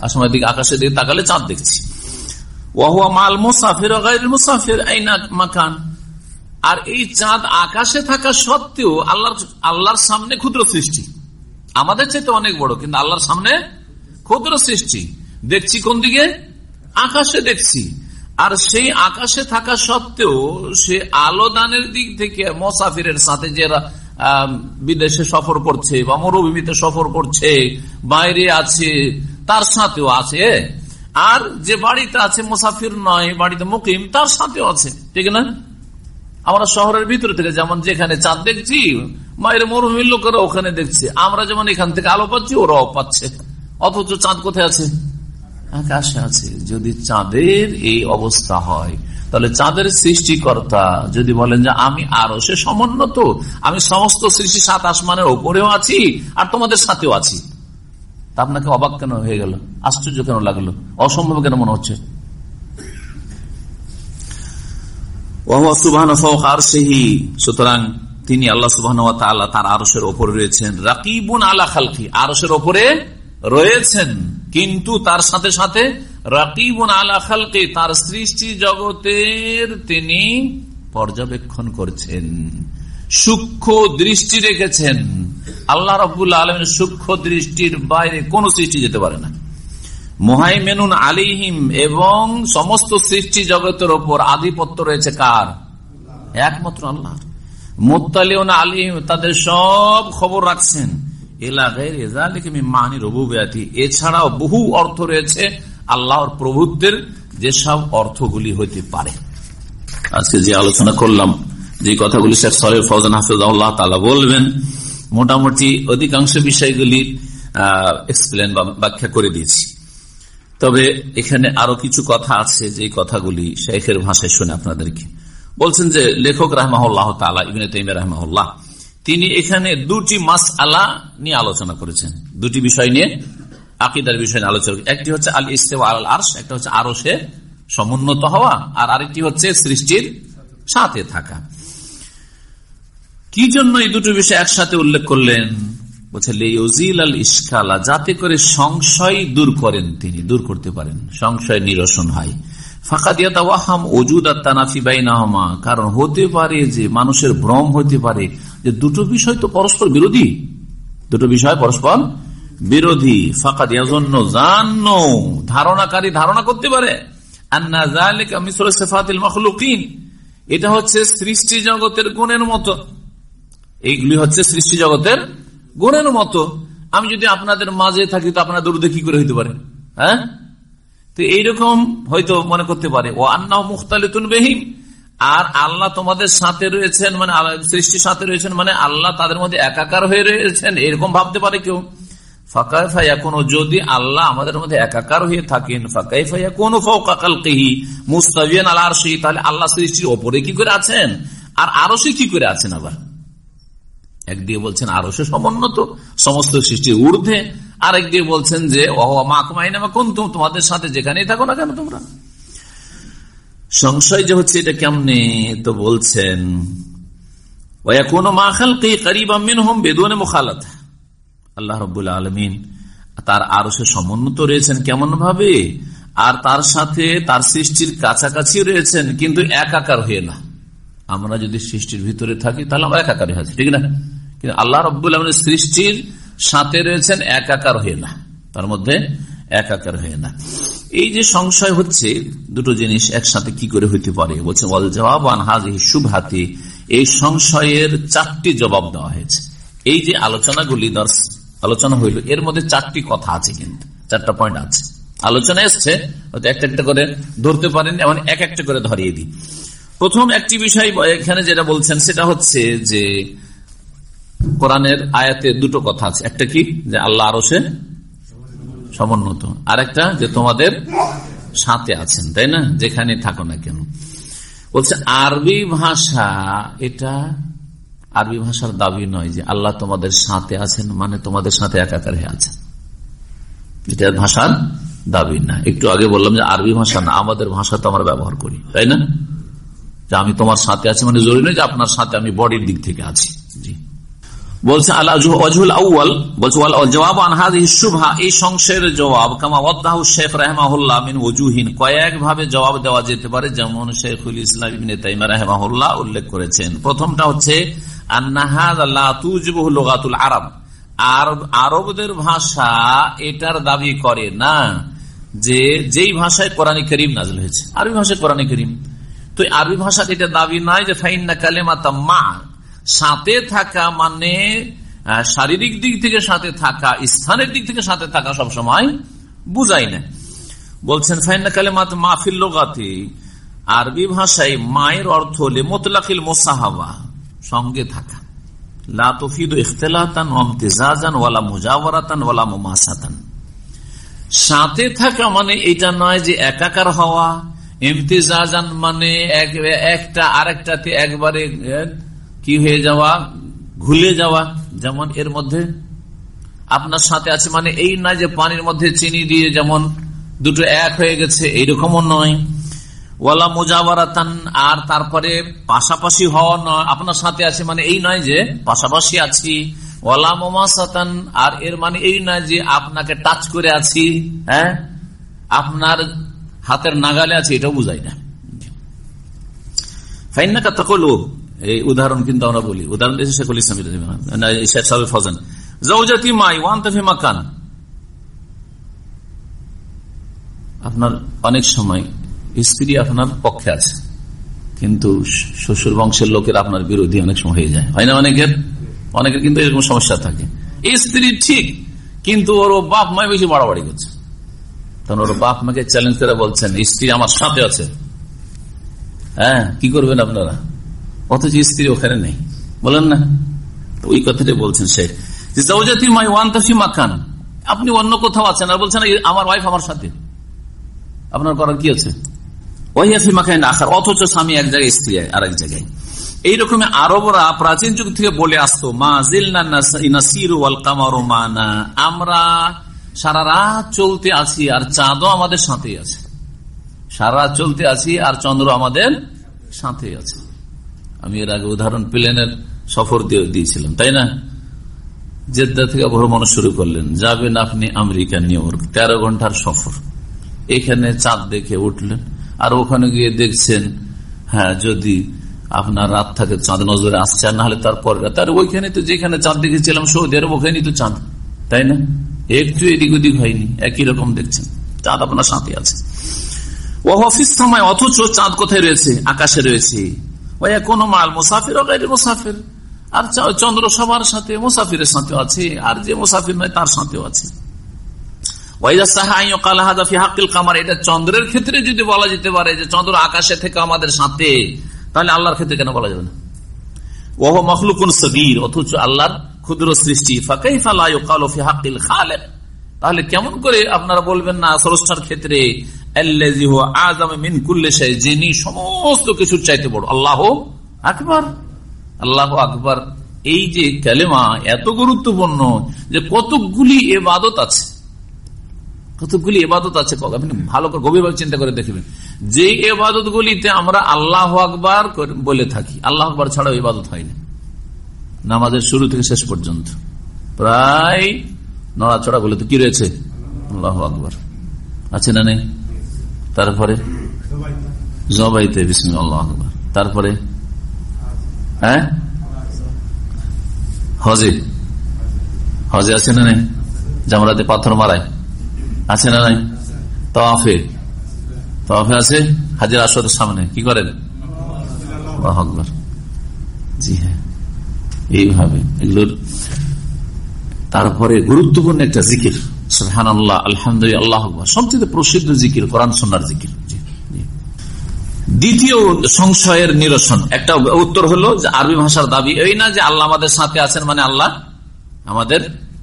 আসমানের দিকে, আকাশের দিকে তাকালে চাঁদ দেখছি। ওয়াহুয়া মাল মুসাফির মুসাফির মাকান। আর এই চাঁদ আকাশে থাকা সত্ত্বেও আল্লাহর আল্লাহর সামনে ক্ষুদ্র সৃষ্টি। আমাদের চাইতে অনেক বড়, কিন্তু আল্লাহর সামনে ক্ষুদ্র সৃষ্টি। দেখছি কোন দিকে? আকাশে দেখছি। আর সেই আকাশে থাকা সত্ত্বেও সে আলো দানের দিক থেকে মোসাফিরের সাথে যারা বিদেশে সফর করছে বা মরুভূমিতে সফর করছে, বাইরে আছে, তার সাথেও আছে। আর যে বাড়িতে আছে মোসাফির নয়, বাড়িতে মুকিম, তার সাথেও আছে। ঠিক না? আমরা শহরের ভিতরে থেকে যেমন যেখানে চাঁদ দেখছি, মায়ের মরুভূমির লোকেরা ওখানে দেখছে। আমরা যেমন এখান থেকে আলো পাচ্ছি, ওরাও পাচ্ছে। অথচ চাঁদ কোথায় আছে? আকাশে আছে। যদি চাঁদের এই অবস্থা হয়, তাহলে চাঁদের সৃষ্টিকর্তা যদি বলেন যে আমি আরও, সে সমুন্নত। আমি সমস্ত সৃষ্টি সাত আসমানের ওপরেও আছি, আর তোমাদের সাথেও আছি। তা আপনাকে অবাক কেন হয়ে গেল? আশ্চর্য কেন লাগল? অসম্ভব কেন মনে হচ্ছে? সুতরাং তিনি আল্লাহ সুবাহ তার আরসের ওপরে রয়েছেন। রাকিবুন আলা খালকি আরসের ওপরে রয়েছেন। কিন্তু তার সাথে সাথে রাকিবুন আলা খালকে, তার সৃষ্টি জগতের তিনি পর্যবেক্ষণ করছেন। সূক্ষ্ম দৃষ্টি রেখেছেন। আল্লাহ রবুল্লা আলমের সূক্ষ্ম দৃষ্টির বাইরে কোন সৃষ্টি যেতে পারে না। মোহাইমেনুন আলিহিম এবং সমস্ত সৃষ্টি জগতের ওপর আধিপত্য রয়েছে কার? একমাত্র আল্লাহ। মোত্তালিউন আলিহিম, তাদের সব খবর রাখছেন। এছাড়াও বহু অর্থ রয়েছে আল্লাহর প্রভুত্বের যেসব অর্থগুলি হইতে পারে। আজকে যে আলোচনা করলাম, যে কথাগুলি বলবেন, মোটামুটি অধিকাংশ বিষয়গুলি এক্সপ্লেন বা ব্যাখ্যা করে দিয়েছি। তবে এখানে আরও কিছু কথা আছে যে কথাগুলি শেখের ভাষায় শুনে আপনাদেরকে। বলছেন যে লেখক তাইমিয়া রাহমাহুল্লাহ, তিনি এখানে দুটি মাস আলা নিয়ে আলোচনা করেছেন। দুটি বিষয় নিয়ে, আকিদার বিষয় নিয়ে আলোচনা একটি হচ্ছে আল ইস্তেওয়া আল আর্স একটা হচ্ছে আরও সে সমুন্নত হওয়া, আর আরেকটি হচ্ছে সৃষ্টির সাথে থাকা। কি জন্য এই দুটো বিষয় একসাথে উল্লেখ করলেন? বলছে আল ইস্কালা যাতে করে সংশয় দূর করেন তিনি, দূর করতে পারেন। সংশয় নিরসন হয়। কারণ হতে পারে যে মানুষের ভ্রম হতে পারে। যে দুটো বিষয় তো পরস্পর বিরোধী। দুটো বিষয় পরস্পর বিরোধী। ফাঁকা দিয়া জন্য জান্ন, ধারণাকারী ধারণা করতে পারে। এটা হচ্ছে সৃষ্টি জগতের গুণের মতো। এইগুলি হচ্ছে সৃষ্টি জগতের গুণের মতো আমি যদি আপনাদের মাঝে থাকি, তো আপনার দূর দেখি করে হইতে পারে হ্যাঁ? তো এইরকম হয়তো মনে করতে পারে। ও আন্না মুখতালিতুন বেহিম। আর আল্লাহ তোমাদের সাথে রয়েছেন মানে সৃষ্টির সাথে রয়েছেন মানে আল্লাহ তাদের মধ্যে একাকার হয়ে রয়েছেন। এরকম ভাবতে পারে কেউ। ফাঁকায় ফাইয়া কোন যদি আল্লাহ আমাদের মধ্যে একাকার হয়ে থাকেন ফাঁকাই ফাইয়া কোন ফৌকাকাল মুস্তাবিয়ান আল্লাহ তাহলে আল্লাহ সৃষ্টির ওপরে কি করে আছেন? আর আরও সে কি করে আছেন আবার? একদিকে বলছেন আরও সে সমুন্নত, সমস্ত সৃষ্টির ঊর্ধ্বে। আর একদিকে বলছেন যে তোমাদের সাথে যেখানেই থাকো না কেন তোমরা? সংশয় যে হচ্ছে এটা কেমনে? তো বলছেন আল্লাহ রবুল্লা আলমিন, তার আরও সে সমুন্নত রয়েছেন কেমন ভাবে আর তার সাথে তার সৃষ্টির কাছাকাছি রয়েছেন, কিন্তু একাকার হয়ে না। আমরা যদি সৃষ্টির ভিতরে থাকি, তাহলে আমরা একাকারই আছি ঠিক না? কিন্তু আল্লাহ রব্বুল আলমের সৃষ্টির সাথে রয়েছেন একাকার হয়ে না, তার মধ্যে একাকার হয়ে না। এই যে সংশয় হচ্ছে, দুটো জিনিস একসাথে কি করে হইতে পারে? বলছে বল জবাব আনহাজ শুভ হাতি এই সংশয়ের চারটি জবাব দেওয়া হয়েছে। এই যে আলোচনাগুলি আলোচনা হইল, এর মধ্যে চারটি কথা আছে কিন্তু, চারটা পয়েন্ট আছে। আলোচনা এসছে একটা একটা করে ধরতে পারেন, এমন এক একটা করে ধরিয়ে দিই। প্রথম একটি বিষয় এখানে যেটা বলছেন, সেটা হচ্ছে যে কোরআনের আয়াতে দুটো কথা আছে। একটা কি? যে আল্লাহ আরও সে সমুন্নত। আর একটা যে তোমাদের সাথে আছেন, তাই না? যেখানে থাকো না কেন। বলছে, আরবি ভাষা এটা আরবি ভাষার দাবি নয় যে আল্লাহ তোমাদের সাথে আছেন মানে তোমাদের সাথে একাকার হয়ে আছেন। এটা ভাষার দাবি না। একটু আগে বললাম যে আরবি ভাষা না, আমাদের ভাষা তো আমরা ব্যবহার করি, তাই না? যে আমি তোমার সাথে আছি মানে জরুরি নয় যে আপনার সাথে আমি বডির দিক থেকে আছি। বলছে জবাব কয়েক ভাবে জবাব দেওয়া যেতে পারে, যেমন রহমাহুল্লাহ উল্লেখ করেছেন। প্রথমটা হচ্ছে আরব আরবদের ভাষা এটার দাবি করে না, যে যেই ভাষায় কোরআনী করিম নাজল হয়েছে। আরবি ভাষায় কোরআনী করিম। তো আরবি ভাষা এটা দাবি নয় যে ফাইন্না কালেমা মা। সাথে থাকা মানে শারীরিক দিক থেকে সাথে থাকা, স্থানের দিক থেকে সাথে থাকা সব সময় বুঝাই না। বলছেন, ফাইন্না কালেমাত মাহফিল লোগাতে। আরবি ভাষায় মায়ের অর্থ হলে মোতলাকিল মোসাহাবা, সঙ্গে থাকা। সাথে থাকা মানে এটা নয় যে একাকার হওয়া ইমতিজাজান মানে একটা, আরেকটাতে একবারে কি হয়ে যাওয়া, ঘুলে যাওয়া, যেমন এর মধ্যে। আপনার সাথে আছে মানে এই না যে পানির মধ্যে চিনি দিয়ে যেমন দুটো এক হয়ে গেছে, এইরকমও নয়। ওয়ালা মুজাবারাতান আর তারপরে পাশাপাশি হওয়া নয়। আপনার সাথে আছে মানে এই নয় যে পাশাপাশি আছি। ওয়ালা মোমাসাতান, আর এর মানে এই নয় যে আপনাকে টাচ করে আছি হ্যাঁ? আপনার হাতের নাগালে আছে, এটাও বুঝাই না। উদাহরণ কিন্তু আমরা বলি। উদাহরণ দিয়েছে শেখুল ইসলাম আপনার অনেক সময় স্ত্রী আপনার পক্ষে আছে, কিন্তু শ্বশুর বংশের লোকের আপনার বিরোধী অনেক সময় হয়ে যায়। হয় না অনেকের? অনেকের কিন্তু এরকম সমস্যা থাকে। স্ত্রী ঠিক, কিন্তু ওর বাপ মায় বেশি বাড়াবাড়ি করছে। তখন ওর বাপ মাকে চ্যালেঞ্জ করে বলছেন স্ত্রী আমার সাথে আছে। হ্যাঁ কি করবেন আপনারা? অথচ স্ত্রী ওখানে নেই। বলেন না। ওই কথাটাই বলছেন শেখ। আপনি অন্য কোথাও আছেন? আর বলছেন আমার ওয়াইফ আমার সাথে। আপনার করার কি আছে? ওয়াইফি মাখান আসার অথচ স্বামী এক জায়গায়, স্ত্রী আর এক জায়গায় এইরকম আরবরা প্রাচীন যুগ থেকে বলে আসতো, মা জিলনা আমরা সারা রাত চলতে আছি আর চাঁদও আমাদের সাথে আছে। সারা রাত চলতে আছি আর চন্দ্র আমাদের সাথে আছে। আমি এর আগে উদাহরণ প্লেনের সফর দিয়ে দিয়েছিলাম, তাই না? জেদ্দা থেকে ভ্রমণ শুরু করলেন। যাবেন আপনি আমেরিকা, নিউ ইয়র্ক, তেরো ঘণ্টার সফর। এখানে চাঁদ দেখে উঠলেন আর ওখানে গিয়ে দেখছেন হ্যাঁ যদি আপনার রাত থাকে, চাঁদ নজরে আসছে, আর নাহলে তারপর তার ওইখানে তো যেখানে চাঁদ দেখেছিলাম, সৌদি আরব ওখানে তো চাঁদ, তাই না? একটু এদিক ওদিক হয়নি, একই রকম দেখছেন। চাঁদ আপনার সাথে আছে। সময় অথচ চাঁদ কোথায় রয়েছে? আকাশে রয়েছে। কোনো মাল মুসাফির মুসাফির। আর চন্দ্র সবার সাথে, মুসাফিরের সাথে আছে। আর যে মুসাফির নয়, তার সাথেও আছে। এটা চন্দ্রের ক্ষেত্রে যদি বলা যেতে পারে যে চন্দ্র আকাশে থেকে আমাদের সাথে, তাহলে আল্লাহর ক্ষেত্রে কেন বলা যাবে না? ওহ মখলুকুন সগির অথচ আল্লাহর ক্ষুদ্র সৃষ্টি। তাহলে কেমন করে আপনারা বলবেন না স্রষ্টার ক্ষেত্রে যিনি সমস্ত কিছুর চাইতে বড়। আল্লাহ আকবর। আল্লাহ আকবর। এই যে ক্যালেমা এত গুরুত্বপূর্ণ যে কতকগুলি এবাদত আছে। কতকগুলি এবাদত আছে আপনি ভালো করে গভীরভাবে চিন্তা করে দেখবেন। যে এবাদত গুলিতে আমরা আল্লাহ আকবার বলে থাকি, আল্লাহ আকবর ছাড়াও ইবাদত হয় না। নামাজের শুরু থেকে শেষ পর্যন্ত। প্রায় নড়াচড়া বলে তো কি রয়েছে? আল্লাহ আকবর। আছে না নেই? তারপরে? জবাইতে বিসমি আল্লাহ আকবর। তারপরে? হ্যাঁ? হজে। হজে আছে না নেই? জামরাতে পাথর মারায়। আছে না নাই? তফে তফে আছে? হাজির আসরের সামনে। কি করেন? আকবর। জি হ্যাঁ। এইভাবে। এগুলোর তারপরে গুরুত্বপূর্ণ একটা জিকির। সুহান আল্লাহ আলহামদুলিল্লাহ সবচেয়ে প্রসিদ্ধ জিকির, কোরআন সন্ন্যার জিকির। দ্বিতীয় সংশয়ের নিরসন। একটা উত্তর হলো যে আরবি ভাষার দাবি এই না যে আল্লাহ আমাদের সাথে আছেন মানে আল্লাহ আমাদের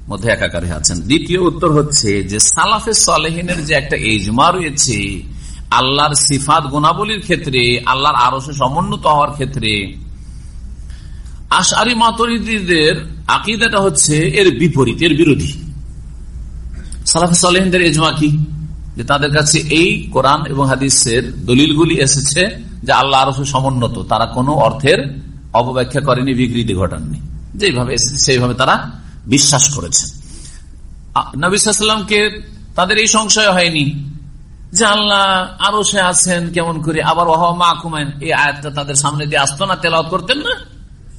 মধ্যে একাকারে আছেন। দ্বিতীয় উত্তর হচ্ছে যে সালাফে সালেহিনের যে একটা এজমা রয়েছে, আল্লাহর সিফাত গুণাবলীর ক্ষেত্রে, আল্লাহর আরও সমুন্নত হওয়ার ক্ষেত্রে আশারি মাতরিদের আকিদাটা হচ্ছে এর বিপরীত, এর বিরোধী। সালাফ এজমা কি? যে তাদের কাছে এই কোরআন এবং হাদিসের দলিলগুলি এসেছে যে আল্লাহ আরও সমুন্নত, তারা কোনো অর্থের অপব্যাখ্যা করেনি, বিকৃতি ঘটাননি। যেভাবে এসেছে, সেইভাবে তারা বিশ্বাস করেছে। নবিসামকে তাদের এই সংশয় হয়নি যে আল্লাহ আরও সে আছেন, কেমন করে? আবার ওহ মা এই আয়াতটা তাদের সামনে দিয়ে আসতো না, তেলাওয়াত করতেন না?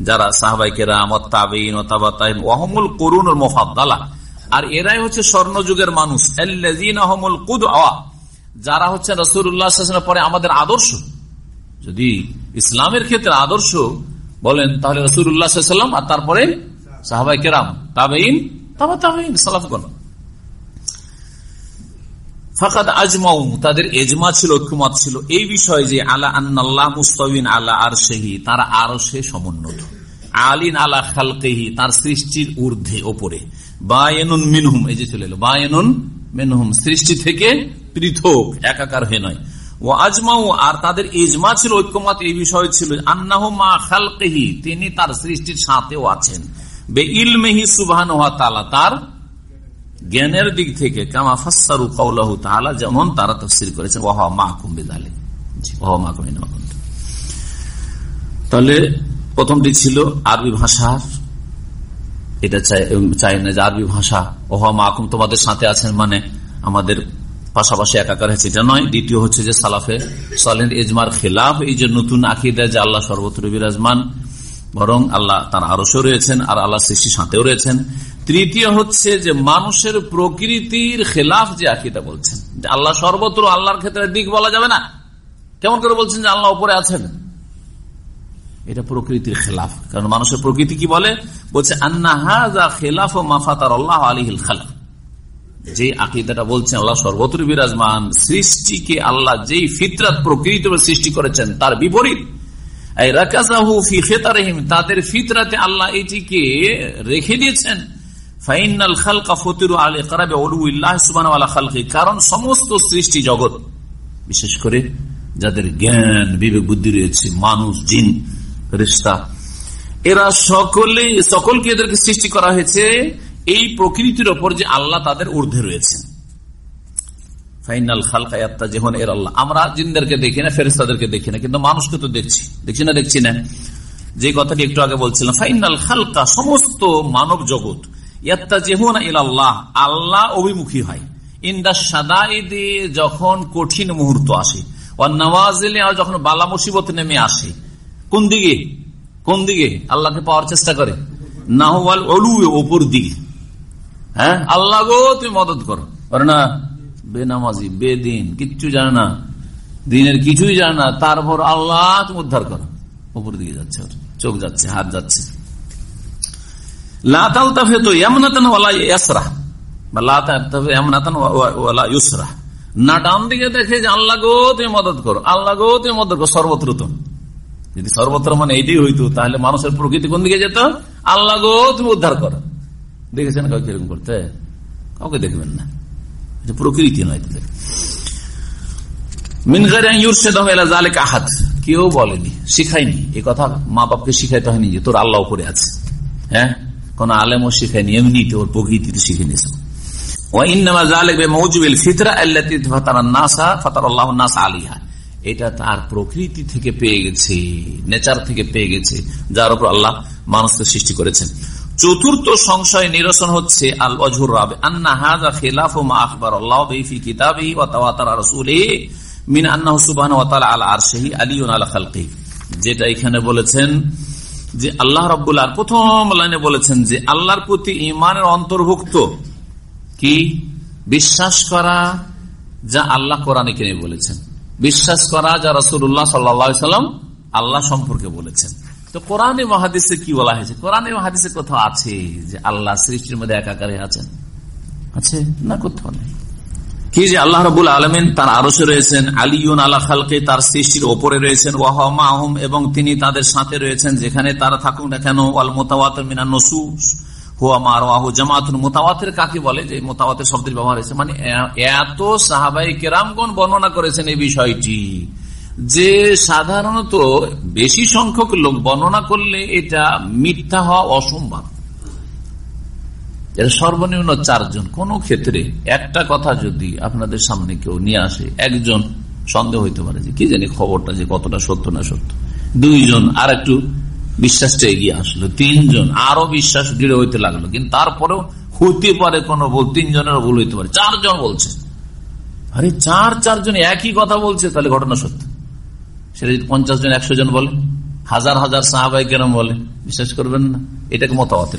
যারা সাহবাইকেরা তাবিন ওহমুল করুন মোফাদ্দালা। আর এরাই হচ্ছে স্বর্ণযুগের মানুষ। আহমুল কুদ যারা হচ্ছে পরে আমাদের আদর্শ। যদি ইসলামের ক্ষেত্রে আদর্শ বলেন, তাহলে রসুল্লাহাম আর তারপরে সাহবাই কেরাম তাবেইন তাবা তাবেইন সালাফগণ। ফাকাদ আজমাউ তাদের এজমা ছিল, ঐক্যমত ছিল। এই বিষয়ে যে, আলা আন্নাল্লাহ মুস্তাবিন আলা আর সেহি তারা আরও সে সমুন্নত। আলিন আলা খালকেহি, তার সৃষ্টির ঊর্ধ্বে, ওপরে। বায়নুন মিনহুম, এই যে চলে এলো, বায়নুন মিনহুম, সৃষ্টি থেকে পৃথক, একাকার হয়ে নয়। ও আজমাউ, আর তাদের ইজমা ছিল, ঐক্যমত, এই বিষয় ছিল, আন্নাহ মা খালকেহি, তিনি তার সৃষ্টির সাথেও আছেন। বে ইলমেহি সুবাহান তার জ্ঞানের দিক থেকে কামা ফাসারু কৌলাহু তাহলা যেমন তারা তফসির করেছেন ওহা মা কুম্বে দালে ওহা মা তাহলে প্রথমটি ছিল আরবি ভাষার এটা চাই না যে আরবি ভাষা ওহা মা কুম তোমাদের সাথে আছেন মানে আমাদের পাশাপাশি একাকার হয়েছে। এটা নয়, দ্বিতীয় হচ্ছে যে সালাফে সালেন এজমার খেলাফ, এই যে নতুন আকিদা যে আল্লাহ সর্বত্র বিরাজমান, বরং আল্লাহ তার আরসও রয়েছেন, আর আল্লাহ সৃষ্টি সাথেও রয়েছেন। তৃতীয় হচ্ছে যে মানুষের প্রকৃতির খেলাফ যে আকিদা বলছেন আল্লাহ সর্বত্র আল্লাহর ক্ষেত্রে দিক বলা যাবে না। কেমন করে বলছেন যে আল্লাহ উপরে আছেন? এটা প্রকৃতির খেলাফ। কারণ মানুষের প্রকৃতি কি বলে? বলছে, আন্না খেলাফ ও মাফাতার আল্লাহ আলিহিল খালাফ যে আকিদাটা বলছেন, আল্লাহ সর্বত্র বিরাজমান, সৃষ্টিকে আল্লাহ যেই ফিতরাত প্রকৃতি সৃষ্টি করেছেন, তার বিপরীত। তাদের ফিতরাতে আল্লাহ এটিকে রেখে দিয়েছেন। কারণ সমস্ত সৃষ্টি জগৎ, বিশেষ করে যাদের জ্ঞান, বিবেক, বুদ্ধি রয়েছে, মানুষ, জিন, রিস্তা, এরা সকলে, সকলকে এদেরকে সৃষ্টি করা হয়েছে এই প্রকৃতির ওপর যে আল্লাহ তাদের ঊর্ধ্বে রয়েছে। ফাইনাল খালকায়াত্তা যেমন এর আল্লাহ। আমরা জিনদেরকে দেখি না ফেরেস্তাদেরকে দেখি না, কিন্তু মানুষকে তো দেখছি। দেখছি না দেখছি না। যে কথাটি একটু আগে বলছিলাম, ফাইনাল খালকা সমস্ত মানব জগৎ আল্লাহ অভিমুখী হয়। ইন্দা সাদাইদে যখন কঠিন মুহূর্ত আসে যখন বালা মুসিবত নেমে আসে, কোন দিকে? কোন দিকে? আল্লাহকে পাওয়ার চেষ্টা করে। না হওয়াল অলু ওপর দিকে। হ্যাঁ? আল্লাহ গো, তুমি মদত করো। না, বেনামাজি, বেদিন, কিচ্ছু জানে না। দিনের কিছুই জানে না। তারপর আল্লাহ তুমি উদ্ধার করো। উপর দিকে যাচ্ছে চোখ যাচ্ছে, হাত যাচ্ছে। দিকে দেখে যে গো, তুমি মদত করো। তুমি মদত করো। সর্বত্র যদি সর্বত্র মানে হইতো, তাহলে মানুষের প্রকৃতি কোন দিকে যেত? আল্লাহ গো, তুমি উদ্ধার করো। দেখেছেন কাউকে এরকম করতে? কাউকে দেখবেন না। প্রকৃতি নয় কেউ বলেনি, শিখায়নি। এ কথা মা বাপকে শিখাইতে হয়নি যে তোর আল্লাহ উপরে আছে। হ্যাঁ? কোন আলেমও শিখায়নি এমনি তোর প্রকৃতিতে শিখে নিয়েছে। এটা তার প্রকৃতি থেকে পেয়ে গেছে, নেচার থেকে পেয়ে গেছে, যার উপর আল্লাহ মানুষকে সৃষ্টি করেছেন। চতুর্থ সংশয় নিরসন হচ্ছে আল অজহুর রাবে, আন্না হাজা খেলাফ মা আখবর কিতাবি মিন আন্না সুবাহ খালকি যেটা এখানে বলেছেন যে আল্লাহ রব্বুল্লাহ প্রথম লাইনে বলেছেন যে আল্লাহর প্রতি ইমানের অন্তর্ভুক্ত কি? বিশ্বাস করা যা আল্লাহ কোরআনে কিনে বলেছেন। বিশ্বাস করা যা রসুল্লাহ সাল্লাম আল্লাহ সম্পর্কে বলেছেন। তো কোরআনে মহাদিসে কি বলা হয়েছে? কোরআনে মহাদিসে কোথাও আছে যে আল্লাহ সৃষ্টির মধ্যে একাকারে আছেন? আছে না কোথাও নেই? কি যে আল্লাহ রবুল আলমিন তার আরসে রয়েছেন আলিউন আল্লাহ খালকে, তার সৃষ্টির ওপরে রয়েছেন ওয়াহম এবং তিনি তাদের সাথে রয়েছেন, যেখানে তারা থাকুক না কেন, ওয়াল মোতাওয়াত মিনা নসুস, হুয়া কাকে বলে? যে শব্দের ব্যবহার হয়েছে। মানে এত বর্ণনা করেছেন এই বিষয়টি, যে সাধারণত বেশি সংখ্যক লোক বর্ণনা করলে এটা মিথ্যা হওয়া অসম্ভব। সর্বনিম্ন চারজন। কোন ক্ষেত্রে একটা কথা যদি আপনাদের সামনে কেউ নিয়ে আসে, একজন সন্দেহ হইতে পারে যে কি জানি খবরটা যে কতটা সত্য না সত্য। দুইজন আর একটু বিশ্বাসটা এগিয়ে আসলো। তিনজন আরও বিশ্বাস দৃঢ় হইতে লাগল। কিন্তু তারপরেও হইতে পারে কোন ভুল তিনজনের ভুল হইতে পারে। চারজন বলছে। আরে চার চারজন একই কথা বলছে, তাহলে ঘটনা সত্য। সেটা যদি পঞ্চাশ জন, একশো জন বলে, হাজার হাজার সাহাবাই কেরম বলে, বিশ্বাস করবেন না। এটাকে মতামতের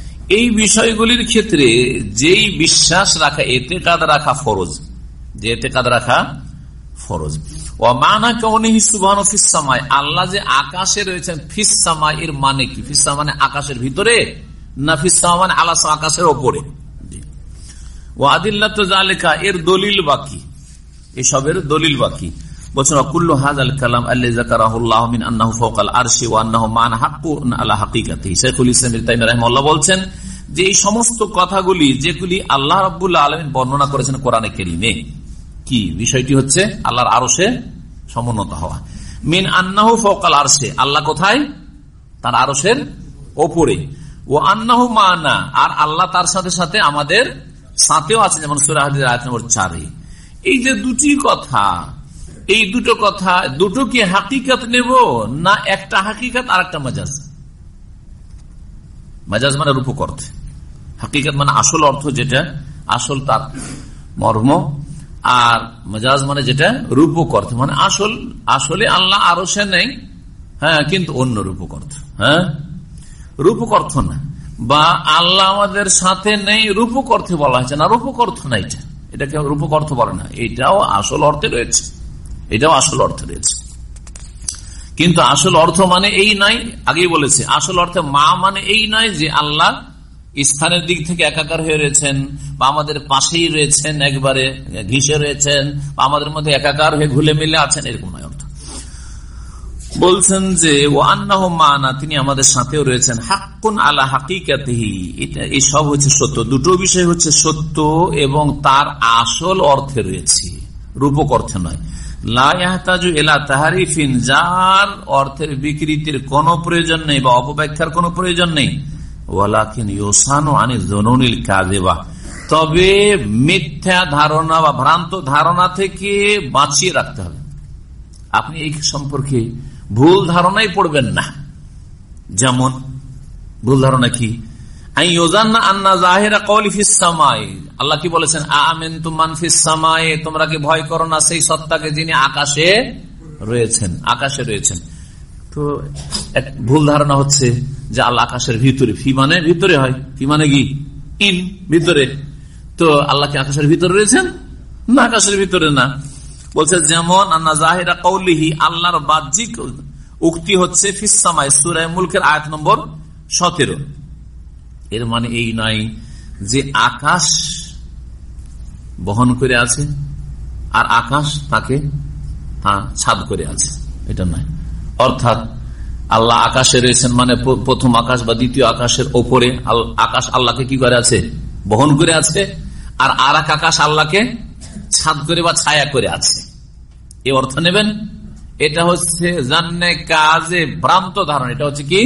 এই বিষয়গুলির ক্ষেত্রে যেই বিশ্বাস রাখা এতে কাদ রাখা ফরজ। যে এতে কাদ রাখা ফরজ। ও মানা কেমন সুবাহ ফিসামায় আল্লাহ যে আকাশে রয়েছেন ফিসামা এর মানে কি? ফিসা মানে আকাশের ভিতরে না ফিসামা মানে আল্লাহ আকাশের ওপরে? ও আদিল্লা তো জালেখা এর দলিল বাকি। এসবের দলিল বাকি। বলছেন, অকুল্লু হাজ আল কালাম মান আল্লাহ শেখুল ইসলাম রহমাল্লাহ বলছেন, যে এই সমস্ত কথাগুলি, যেগুলি আল্লাহ রবুল্লাহ আলমিন বর্ণনা করেছেন কোরআনে কেরিমে, কি বিষয়টি হচ্ছে আল্লাহর আরশে সমুন্নত হওয়া। মিন আন্নাহ ফকাল আরশে, আল্লাহ কোথায়? তার আরশের ওপরে। ও আন্নাহ মানা, আর আল্লাহ তার সাথে সাথে আমাদের সাথেও আছে, যেমন নম্বর চারে। এই যে দুটি কথা এই দুটো কথা, দুটো কি হাকিকাত নেব না একটা হাকিকাত আর একটা মাজাজ? মাজাজ মানে রূপক অর্থ। হাকিকাত মানে আসল অর্থ যেটা, আসল তার মর্ম, আর মাজাজ মানে যেটা, রূপক অর্থ। মানে আসল, আসলে আল্লাহ আরও সে নেই হ্যাঁ কিন্তু অন্য রূপক অর্থ হ্যাঁ? রূপক অর্থ না। বা আল্লাহ আমাদের সাথে নেই, রূপক অর্থে বলা হয়েছে না, রূপক অর্থ না এটা। এটাকে রূপক অর্থ বলে না। এটাও আসল অর্থে রয়েছে। এটাও আসল অর্থ রয়েছে। কিন্তু আসল অর্থ মানে এই নাই আগেই বলেছে, আসল অর্থে মা মানে এই নয় যে আল্লাহ স্থানের দিক থেকে একাকার হয়ে রয়েছেন, বা আমাদের পাশেই রয়েছেন একবারে, ঘিসে রয়েছেন, বা আমাদের মধ্যে একাকার হয়ে ঘুলে মিলে আছেন, এরকম নয় অর্থ। বলছেন যে ও আন্নাহ মানা, তিনি আমাদের সাথেও রয়েছেন। হাক্কুন আলা হাকিকাতেহি, এটা, এই সব হচ্ছে সত্য। দুটো বিষয় হচ্ছে সত্য এবং তার আসল অর্থে রয়েছে, রূপক অর্থে নয়। যার অর্থের বিকৃতির কোন প্রয়োজন নেই বা অপব্যাখ্যার কোন প্রয়োজন নেই। তবে মিথ্যা ধারণা বা ভ্রান্ত ধারণা থেকে বাঁচিয়ে রাখতে হবে। আপনি এই সম্পর্কে ভুল ধারণাই পড়বেন না। যেমন, ভুল ধারণা কি? আল্লাহ কি বলেছেন? আমেন তুমান তোমরা কি ভয় করো না সেই সত্তাকে যিনি আকাশে রয়েছেন আকাশে রয়েছেন। তো এক ভুল ধারণা হচ্ছে যে আল্লাহ আকাশের ভিতরে, ফি মানে ভিতরে হয়। ফি মানে কি? ইন, ভিতরে। তো আল্লাহ কি আকাশের ভিতরে রয়েছেন? না, আকাশের ভিতরে না। বলছে যেমন আন্না জাহিরা কৌলিহি আল্লাহর বাহ্যিক উক্তি হচ্ছে ফিসামায় সুরায় মুলকের আয়াত নম্বর সতেরো। এর মানে এই নয় যে আকাশ বহন করে আছে আর আকাশ তাকে ছাদ করে আছে। এটা নয় অর্থাৎ আল্লাহ আকাশে রয়েছেন মানে প্রথম আকাশ বা দ্বিতীয় আকাশের ওপরে আকাশ আল্লাহকে কি করে আছে? বহন করে আছে। আর আর আকাশ আল্লাহকে ছাদ করে বা ছায়া করে আছে। এই অর্থ নেবেন, এটা হচ্ছে জান্নে কাজে ভ্রান্ত ধারণা। এটা হচ্ছে কি?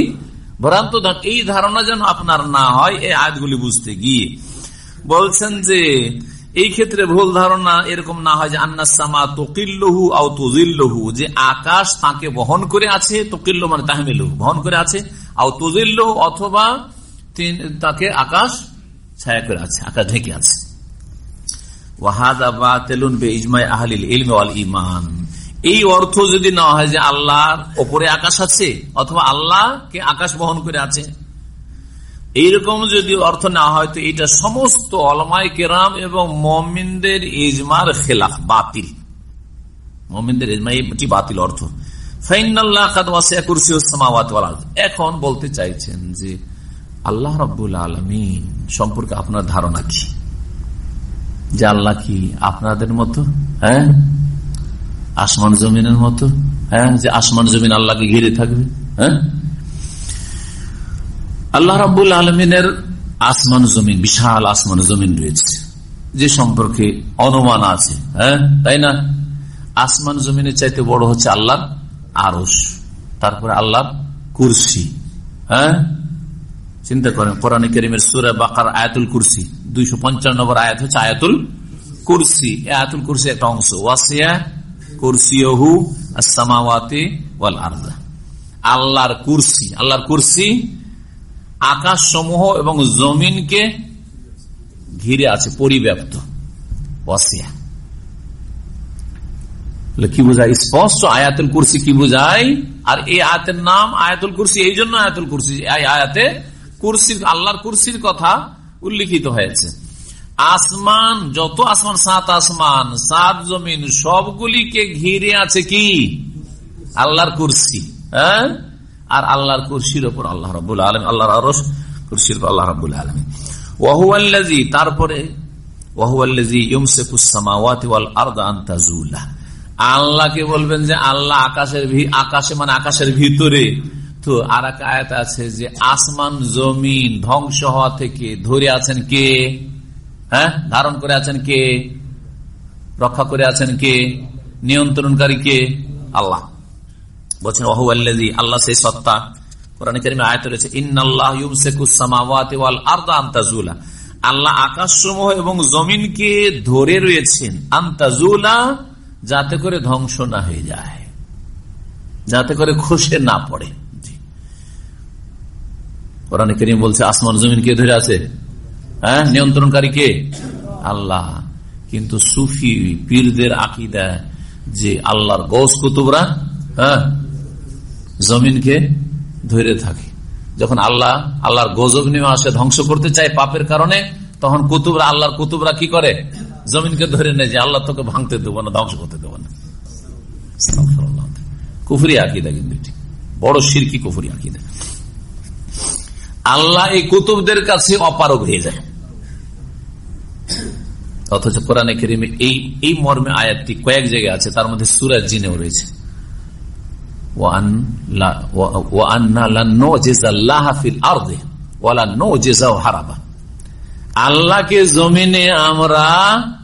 ভ্রান্ত এই ধারণা যেন আপনার না হয়, এই আয়াতগুলি বুঝতে গিয়ে। বলছেন যে, এই ক্ষেত্রে ভুল ধারণা এরকম না হয় যে আন্নাসামা তকিল্লহু আও তুজিল্লহু, যে আকাশ তাকে বহন করে আছে, তকিল্ল মানে তাহমিলহু বহন করে আছে, আও তুজিল্লহু অথবা তাকে আকাশ ছায়া করে আছে, আকাশ ঢেকে আছে। ওয়াহাদা বা তেলুন বে ইজমাই আহলিল ইলম ইমান। এই অর্থ যদি না হয় যে আল্লাহর ওপরে আকাশ আছে অথবা আল্লাহকে আকাশ বহন করে আছে, এইরকম যদি অর্থ না হয় তো এটা সমস্ত অলমাই কেরাম এবং মমিনদের ইজমার খেলাফ, বাতিল। মমিনদের ইজমা, এটি বাতিল অর্থ। এখন বলতে চাইছেন যে আল্লাহ রব্বুল আলমিন সম্পর্কে আপনার ধারণা কি? যে আল্লাহ কি আপনাদের মতো? হ্যাঁ? আসমান জমিনের মতো। হ্যাঁ যে আসমান জমিন আল্লাহকে ঘিরে থাকবে। হ্যাঁ? আল্লাহ রাবুল আলমিনের আসমান জমিন, বিশাল আসমান জমিন রয়েছে, যে সম্পর্কে অনুমান আছে। হ্যাঁ তাই না? আসমান জমিনের চাইতে বড় হচ্ছে আল্লাহ আরস তারপরে আল্লাহ কুরসি। হ্যাঁ? চিন্তা করেন, কোরআন করিমের সুরে বাকার আয়াতুল কুরসি, দুইশো পঞ্চান্ন নম্বর আয়াত হচ্ছে আয়াতুল কুরসি। আয়াতুল কুরসি একটা অংশ। ওয়াসিয়া আল্লাহর কুরসি আল্লাহর কুরসি আকাশ সমূহ এবং জমিনকে ঘিরে আছে, পরিব্যাপ্ত কি বোঝায়? স্পষ্ট আয়াতুল কুরসি কি বোঝায়? আর এই আয়াতের নাম আয়াতুল কুরসি এই জন্য আয়াতুল কুরসি আয়াতে কুরসির, আল্লাহর কুরসির কথা উল্লিখিত হয়েছে। আসমান, যত আসমান, সাত আসমান, সাত জমিন, সবগুলিকে ঘিরে আছে কি? আল্লাহর কুরসি হ্যাঁ? আর আল্লাহর কুরসির ওপর আল্লাহ রবুল আলম আল্লাহর আরস কুরসির আল্লাহ রবুল আলম ওয়াহুয়াল্লাজি তারপরে ওয়াহুয়াল্লাজি ইউমসেকুসামাওয়াতি ওয়াল আরদা আনতাজুল্লাহ আল্লাহকে বলবেন যে, আল্লাহ আকাশের আকাশে মানে আকাশের ভিতরে। তো আর এক আয়াত আছে যে, আসমান, জমিন ধ্বংস হওয়া থেকে ধরে আছেন কে? হ্যাঁ? ধারণ করে আছেন কে? রক্ষা করে আছেন কে? নিয়ন্ত্রণকারী কে? আল্লাহ। বলছেন ওহু আল্লাহ আল্লাহ সেই সত্তা ধরে রয়েছেন যাতে করে ধ্বংস না হয়ে যায়। যাতে করে না পড়ে। আসমান জমিন কে ধরে আছে? হ্যাঁ নিয়ন্ত্রণকারী কে? আল্লাহ। কিন্তু সুফি পীরদের আকিদা যে আল্লাহর গস কুতুবরা হ্যাঁ জমিনকে ধরে থাকে। যখন আল্লাহ, আল্লাহর গজব নেমে আসে, ধ্বংস করতে চায় পাপের কারণে, তখন কুতুবরা, আল্লাহর কুতুবরা কি করে? জমিনকে ধরে নেয় যে আল্লাহ তোকে ভাঙতে দেবো না, ধ্বংস করতে দেবো না। কুফুরি আকিদা কিন্তু বড় সিরকি কুফুরি আকিদা। আল্লাহ এই কুতুবদের কাছে অপারক হয়ে যায়। অথচ কোরআনে কেরিমে এই এই মর্মে আয়াতটি কয়েক জায়গায় আছে, তার মধ্যে সুরাজ জিনেও রয়েছে। আল্লাহকে জমিনে আমরা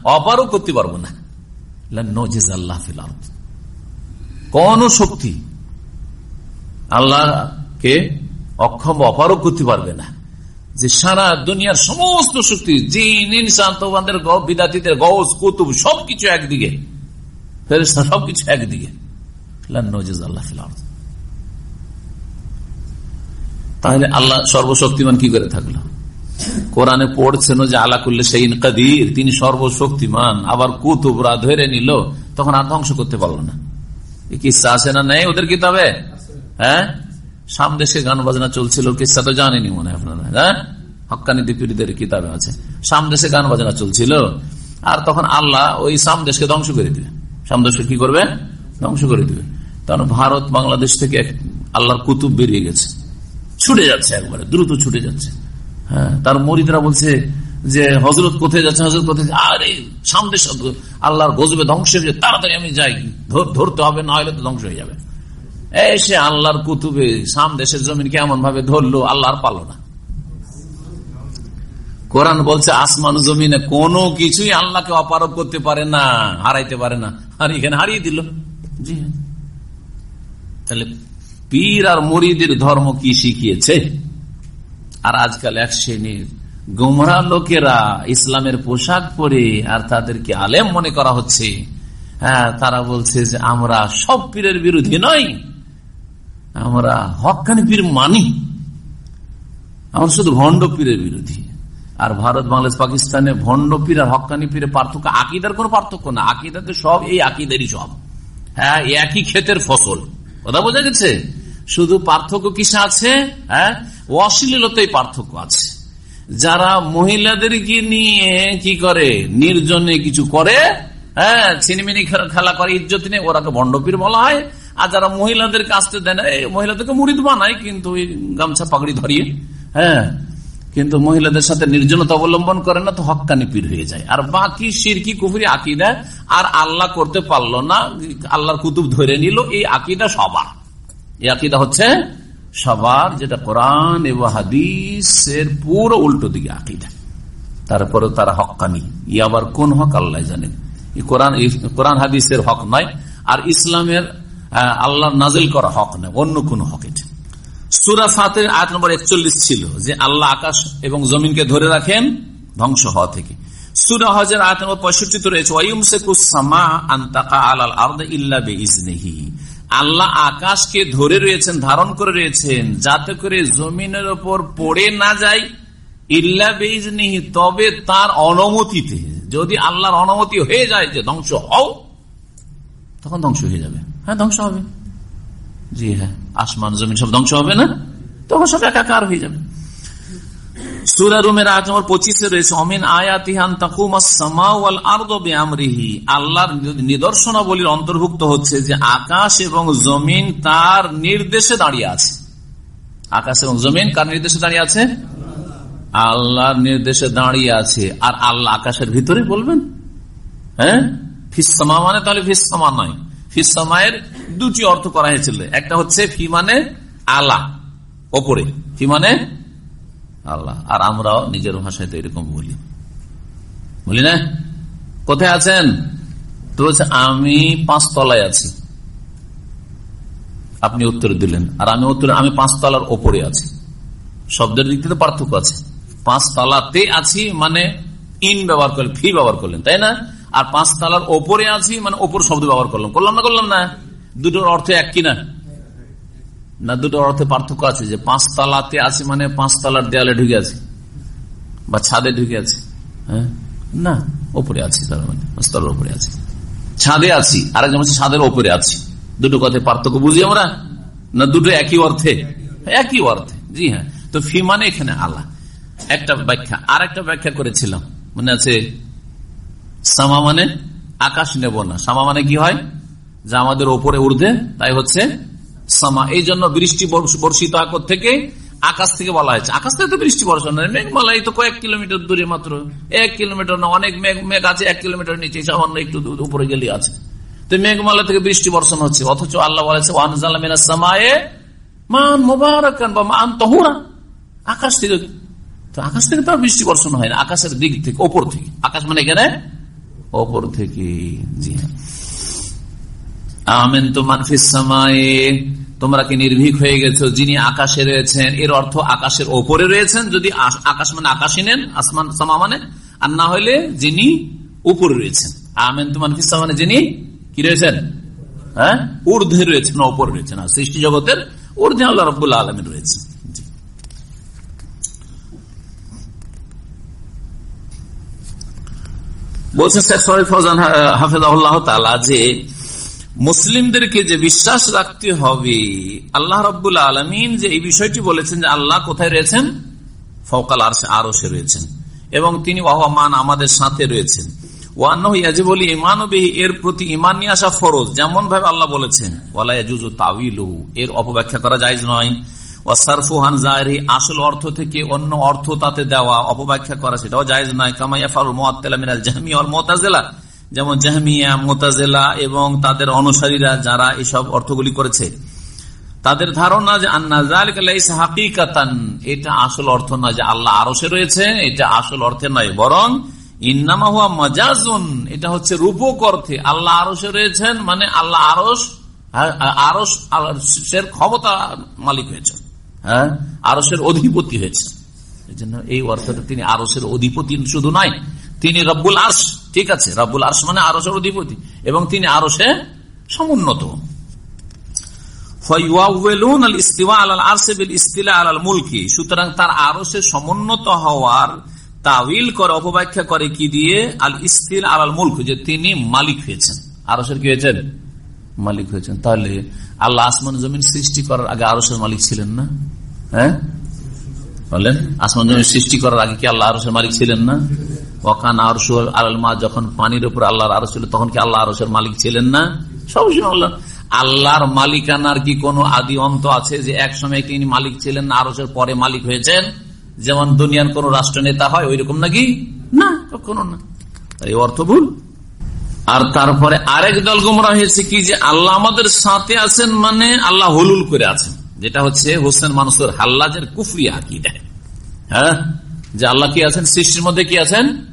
অপারও করতে পারব না। কোন শক্তি আল্লাহকে অক্ষম অপারক করতে পারবে না। যে সারা দুনিয়ার সমস্ত শক্তি, জিন, ইনসান তোমাদের বিদাতিদের গজ কুতুব, সবকিছু একদিকে। সবকিছু একদিকে। তাহলে আল্লাহ সর্বশক্তিমান কি করে থাকল? কোরআনে পড়ছেন যে আল্লাহ করলে সেই কাদির, তিনি সর্বশক্তিমান। আবার কুতুবরা ধরে নিল, তখন আর ধ্বংস করতে পারল না। কিসা আছে না নেই ওদের কিতাবে? হ্যাঁ? সামদেশে গান বাজনা চলছিল, কিসা তো জানেনি মনে হয় আপনারা হ্যাঁ? হকানি দীপীদের কিতাবে আছে। সামদেশে গান বাজনা চলছিল, আর তখন আল্লাহ ওই সামদেশকে ধ্বংস করে দিবে সামদেশকে কি করবে? ধ্বংস করে দিবে। কারণ ভারত, বাংলাদেশ থেকে আল্লাহর কুতুব বেরিয়ে গেছে। ছুটে যাচ্ছে একবারে, দ্রুত ছুটে যাচ্ছে। হ্যাঁ তার মরিদরা বলছে যে হজরত কোথায় যাচ্ছে? হজরত কোথায় আরে সামনে আল্লাহর গজবে ধ্বংস হয়ে তাড়াতাড়ি আমি যাই ধরতে হবে, না হলে তো ধ্বংস হয়ে যাবে। এসে আল্লাহর কুতুবে সাম দেশের জমিন কেমন ভাবে ধরলো, আল্লাহর পালো না কোরআন বলছে, আসমান জমিনে কোনো কিছুই আল্লাহকে অপারক করতে পারে না, হারাইতে পারে না। আর এখানে হারিয়ে দিল। জি হ্যাঁ। তাহলে পীর আর মরিদের ধর্ম কি শিখিয়েছে? আর আজকাল এক শ্রেণির গুমরা লোকেরা ইসলামের পোশাক পরে আর তাদেরকে আলেম মনে করা হচ্ছে। হ্যাঁ তারা বলছে যে, আমরা সব পীরের বিরোধী নই। আমরা হকানি পীর মানি। আমরা শুধু ভণ্ড পীরের বিরোধী। আর ভারত, বাংলাদেশ, পাকিস্তানে ভণ্ড পীর আর হকানি পীরের পার্থক্য, আকিদার কোন পার্থক্য না। আকিদাতে সব এই আকিদারই সব। হ্যাঁ একই ক্ষেতের ফসল। কথা বোঝা গেছে? শুধু পার্থক্য কিসে আছে? হ্যাঁ অশ্লীলতাই পার্থক্য আছে। যারা মহিলাদেরকে নিয়ে কি করে? নির্জনে কিছু করে হ্যাঁ ছিনিমিনি খেলা করে ইজ্জত নিয়ে ওরা তো ভণ্ডপীর বলা হয়। আর যারা মহিলাদেরকে আসতে দেয় না মহিলাদেরকে মুড়িদ বানায়, কিন্তু ওই গামছা পাগড়ি ধরিয়ে। হ্যাঁ কিন্তু মহিলাদের সাথে নির্জনতা অবলম্বন করে না, তো হকানি পীর হয়ে যায়। আর বাকি সিরকি, কুফুরি আকিদা আর আল্লাহ করতে পারল না, আল্লাহর কুতুব ধরে নিল, এই আকিদা সবার। এই আকিদা হচ্ছে সবার, যেটা কোরআন এবং হাদিসের পুরো উল্টো দিকে আকিদা। তারপরে তারা হকানি ই আবার কোন হক আল্লাহ জানেন। কোরআন কোরআন হাদিসের হক নয়, আর ইসলামের আল্লাহ নাজিল করা হক নয় অন্য কোন হক এটা। সুরা সাতের আয়াত নম্বর একচল্লিশ ছিল যে আল্লাহ আকাশ এবং জমিনকে ধরে রাখেন ধ্বংস হওয়া থেকে। সুরা হজের আয়াত নম্বর পঁয়ষট্টিতে রয়েছে আল্লাহ আকাশকে ধরে রয়েছেন, ধারণ করে রয়েছেন, যাতে করে জমিনের ওপর পড়ে না যায় ইল্লা বেইজনিহি, তবে তার অনুমতিতে। যদি আল্লাহর অনুমতি হয়ে যায় যে ধ্বংস হও, তখন ধ্বংস হয়ে যাবে। হ্যাঁ ধ্বংস হবে। জি হ্যাঁ আসমান, জমিন সব ধ্বংস হবে না? তখন সব একাকার হয়ে যাবে। নিদর্শনাবলীর অন্তর্ভুক্ত হচ্ছে যে আকাশ এবং জমিন তার নির্দেশে দাঁড়িয়ে আছে। আকাশ এবং জমিন কার নির্দেশে দাঁড়িয়ে আছে? আল্লাহর নির্দেশে দাঁড়িয়ে আছে। আর আল্লাহ আকাশের ভিতরে বলবেন? হ্যাঁ? ফিসমা মানে তাহলে ফিসমা নয়। ফিসমায়ের দুটি অর্থ করা হয়েছিল। একটা হচ্ছে ফি মানে আলা ওপরে। ফি মানে আল্লাহ। আর আমরাও নিজের ভাষায় তো এরকম বলি। বলি না? কোথায় আছেন? তো বলছে, আমি পাঁচ তলায় আছি। আপনি উত্তর দিলেন। আর আমি উত্তর, আমি পাঁচ তলার ওপরে আছি। শব্দের দিক থেকে পার্থক্য আছে। পাঁচ তলাতে আছি মানে ইন ব্যবহার করলেন, ফি ব্যবহার করলেন, তাই না? আর পাঁচ তালার ওপরে আছি মানে ওপর শব্দ ব্যবহার করলাম। করলাম না করলাম না? দুটোর অর্থ এক কিনা না? দুটো অর্থে পার্থক্য আছে যে পাঁচ তালাতে আছে মানে পাঁচ তালার দেয়ালে ঢুকে আছে বা ছাদে ঢুকে আছে। হ্যাঁ? না, ওপরে আছি তার মানে পাঁচ তলার ওপরে আছে। ছাদে আছি, আরেকজন হচ্ছে ছাদের ওপরে আছি। দুটো কথা পার্থক্য বুঝি আমরা? না, দুটো একই অর্থে? একই অর্থে, জি হ্যাঁ। তো ফি মানে এখানে আলা। একটা ব্যাখ্যা আর একটা ব্যাখ্যা করেছিলাম। মনে আছে? সামা মানে আকাশ নেব না। সামা মানে কি হয়? যা আমাদের ওপরে উর্ধে তাই হচ্ছে সামা। এই জন্য বৃষ্টি বর্ষিত আকর থেকে আকাশ থেকে বলা হয়েছে। আকাশ থেকে তো বৃষ্টি বর্ষণ নয় মেঘমালা এই তো কয়েক কিলোমিটার দূরে মাত্র। এক কিলোমিটার না, অনেক মেঘ মেঘ আছে, এক কিলোমিটার নিচে, সামান্য একটু উপরে গেলে আছে। তো মেঘমালা থেকে বৃষ্টি বর্ষণ হচ্ছে। অথচ আল্লাহ বলেছে মান মোবারকান বা মান তহুরা। আকাশ থেকে, তো আকাশ থেকে তো বৃষ্টি বর্ষণ হয় না। আকাশের দিক থেকে, ওপর থেকে। আকাশ মানে এখানে ওপর থেকে জি আমেন তো মানফিস তোমরা কি নির্ভীক হয়ে গেছো? যিনি আকাশে রয়েছেন, এর অর্থ আকাশের ওপরে রয়েছেন, যদি আকাশ মানে আকাশে নেন, আসমান সামা মানে আর না হলে যিনি উপরে রয়েছেন। আমেন তো মানফিস মানে যিনি কি রয়েছেন? হ্যাঁ? ঊর্ধ্বে রয়েছেন ওপরে রয়েছেন। আর সৃষ্টি জগতের ঊর্ধ্বে আল্লাহ রবুল্লা আলমেন রয়েছে বলছেন শেখ শরীফ ফৌজান হাফেজাহুল্লাহ তালা যে মুসলিমদেরকে যে বিশ্বাস রাখতে হবে, আল্লাহ রব্বুল আলমিন যে এই বিষয়টি বলেছেন যে আল্লাহ কোথায় রয়েছেন? ফৌকাল আরও সে রয়েছেন। এবং তিনি ওয়াহমান আমাদের সাথে রয়েছেন। এর প্রতি ইমান নিয়ে আসা ফরজ যেমন ভাবে আল্লাহ বলেছেন ওয়ালাইজু এর অপব্যাখ্যা করা যায় নয়। ওয়াসারফুহান জাহরি আসল অর্থ থেকে অন্য অর্থ তাতে দেওয়া, অপব্যাখ্যা করা সেটাও জায়জ নয়। কামাইয়া যেমন জাহমিয়া মোতাজেলা এবং তাদের অনুসারীরা যারা এসব অর্থগুলি করেছে। তাদের ধারণা যে হাকিকাতান, এটা আসল অর্থ নয় যে আল্লাহ আরসে রয়েছে, এটা আসল অর্থে নয়। বরং ইন্নামা হুয়া মজাজুন এটা হচ্ছে রূপক অর্থে। আল্লাহ আরসে রয়েছেন মানে আল্লাহ আরস আরসের ক্ষমতা মালিক হয়েছে হ্যাঁ? আরসের অধিপতি হয়েছে। এই জন্য এই অর্থটা তিনি আরসের অধিপতি শুধু তিনি রব্বুল আর্স ঠিক আছে? রব্বুল আর্স মানে আরসের অধিপতি। এবং তিনি আরসে সমুন্নত। সুতরাং তার সমুন্নত হওয়ার করে, অপব্যাখ্যা করে কি দিয়ে? আল ইস্তিল আল মুলক, যে তিনি মালিক হয়েছেন। আরসের কি হয়েছেন? মালিক হয়েছেন। তাহলে আল্লাহ আসমান জমিন সৃষ্টি করার আগে আরসের মালিক ছিলেন না? হ্যাঁ? বলেন, আসমান জমিন সৃষ্টি করার আগে কি আল্লাহ আরসের মালিক ছিলেন না? ওখান আরস আলমা যখন পানির উপর আল্লাহর আরস ছিল, তখন কি আল্লাহ আরসের মালিক ছিলেন না? সবসময় আল্লাহ, আল্লাহর মালিকানার কি কোন আদি অন্ত আছে যে এক সময় তিনি মালিক ছিলেন না আরসের পরে মালিক হয়েছেন? যেমন দুনিয়ার কোন রাষ্ট্র নেতা হয় ওই রকম নাকি? না, কখনো না। এই অর্থ ভুল। আর তারপরে আরেক দল গুমরা হয়েছে কি যে আল্লাহ আমাদের সাথে আছেন মানে আল্লাহ হলুল করে আছেন। যেটা হচ্ছে হোসেন মানুষের হাল্লাজের কুফরি আঁকি দেয় হ্যাঁ? যে আল্লাহ কি আছেন? সৃষ্টির মধ্যে কি আছেন?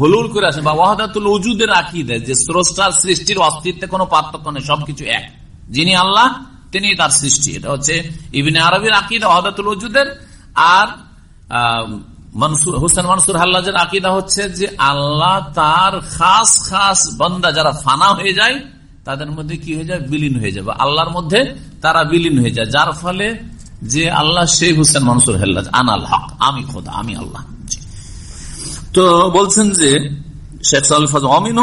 হলুল করে আছেন। বা ওয়াহাদাতুল উজুদের আঁকি দেয় যে স্রষ্টার সৃষ্টির অস্তিত্বে কোনো পার্থক্য নেই, সবকিছু এক। যিনি আল্লাহ তিনি তার সৃষ্টি। এটা হচ্ছে ইবিনে আরবির আকিদা, ওয়াহাদাতুল উজুদের। আর হুসেন মানসুর হাল্লাজের আকিদা হচ্ছে যে আল্লাহ তার খাস খাস বন্দা যারা ফানা হয়ে যায়, তাদের মধ্যে কি হয়ে যায়? বিলীন হয়ে যাবে আল্লাহর মধ্যে তারা বিলীন হয়ে যায়। যার ফলে যে আল্লাহ সেই হুসেন মানসুর হাল্লাজ। আনাল হক, আমি খোদা, আমি আল্লাহ। তো বলছেন যে শেখ অমিন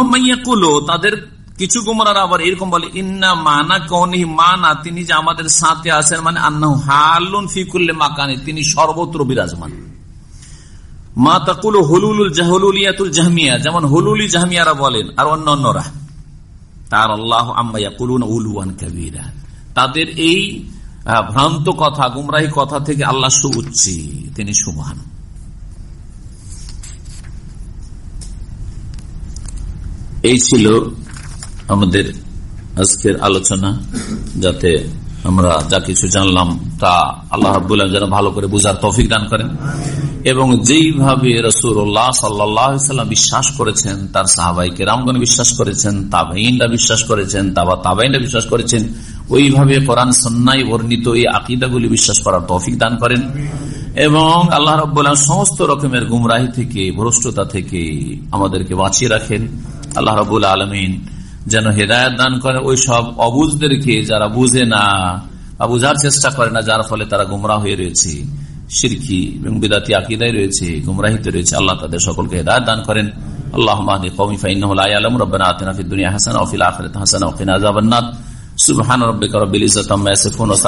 তাদের কিছু গুমরার আবার এরকম বলে, ইন্না মানা কৌনি মানা তিনি যে আমাদের সাথে আছেন মানে আন্না হালুন ফিকুল্লে মাকানি, তিনি সর্বত্র বিরাজমান। মা তাকুল হলুল হলুলিয়াতুল জাহমিয়া, যেমন হলুলি জাহমিয়ারা বলেন, আর অন্য অন্যরা। তার আল্লাহ উলুয়ান তাদের এই ভ্রান্ত কথা, গুমরাহি কথা থেকে আল্লাহ সুউচ্ছি তিনি সুমহান। এই ছিল আমাদের আজকের আলোচনা, যাতে আমরা যা কিছু জানলাম তা আল্লাহ হাবুল্লাহ যেন ভালো করে বুঝার তফিক দান করেন। এবং যেইভাবে রসুল্লাহ সাল্লাম বিশ্বাস করেছেন, তার সাহাবাইকে রামগণ বিশ্বাস করেছেন তাবাইনরা বিশ্বাস করেছেন, তাবা তাবাইনরা বিশ্বাস করেছেন, ওইভাবে কোরআন সন্ন্যাই বর্ণিত এই আকিদাগুলি বিশ্বাস করার তফিক দান করেন। এবং আল্লাহ রবাহ সমস্ত রকমের গুমরাহি থেকে, ভ্রষ্টতা থেকে আমাদেরকে বাঁচিয়ে রাখেন। আল্লাহ রবুল আলমিন যেন হেদায়ত দান করে ওই সব অবুজদেরকে যারা বুঝে না বা বুঝার চেষ্টা করে না, যার ফলে তারা গুমরা হয়ে রয়েছে। সিরকি এবং বিদাতি আকিদায় রয়েছে, গুমরাহিতে রয়েছে। আল্লাহ তাদের সকলকে হেদায়ত দান করেন। আল্লাহ কৌমি দুনিয়া হাসান হাসান সুবহান রাব্বিকা রাব্বিল ইজ্জাতি আম্মা ইয়াসিফুন ওয়া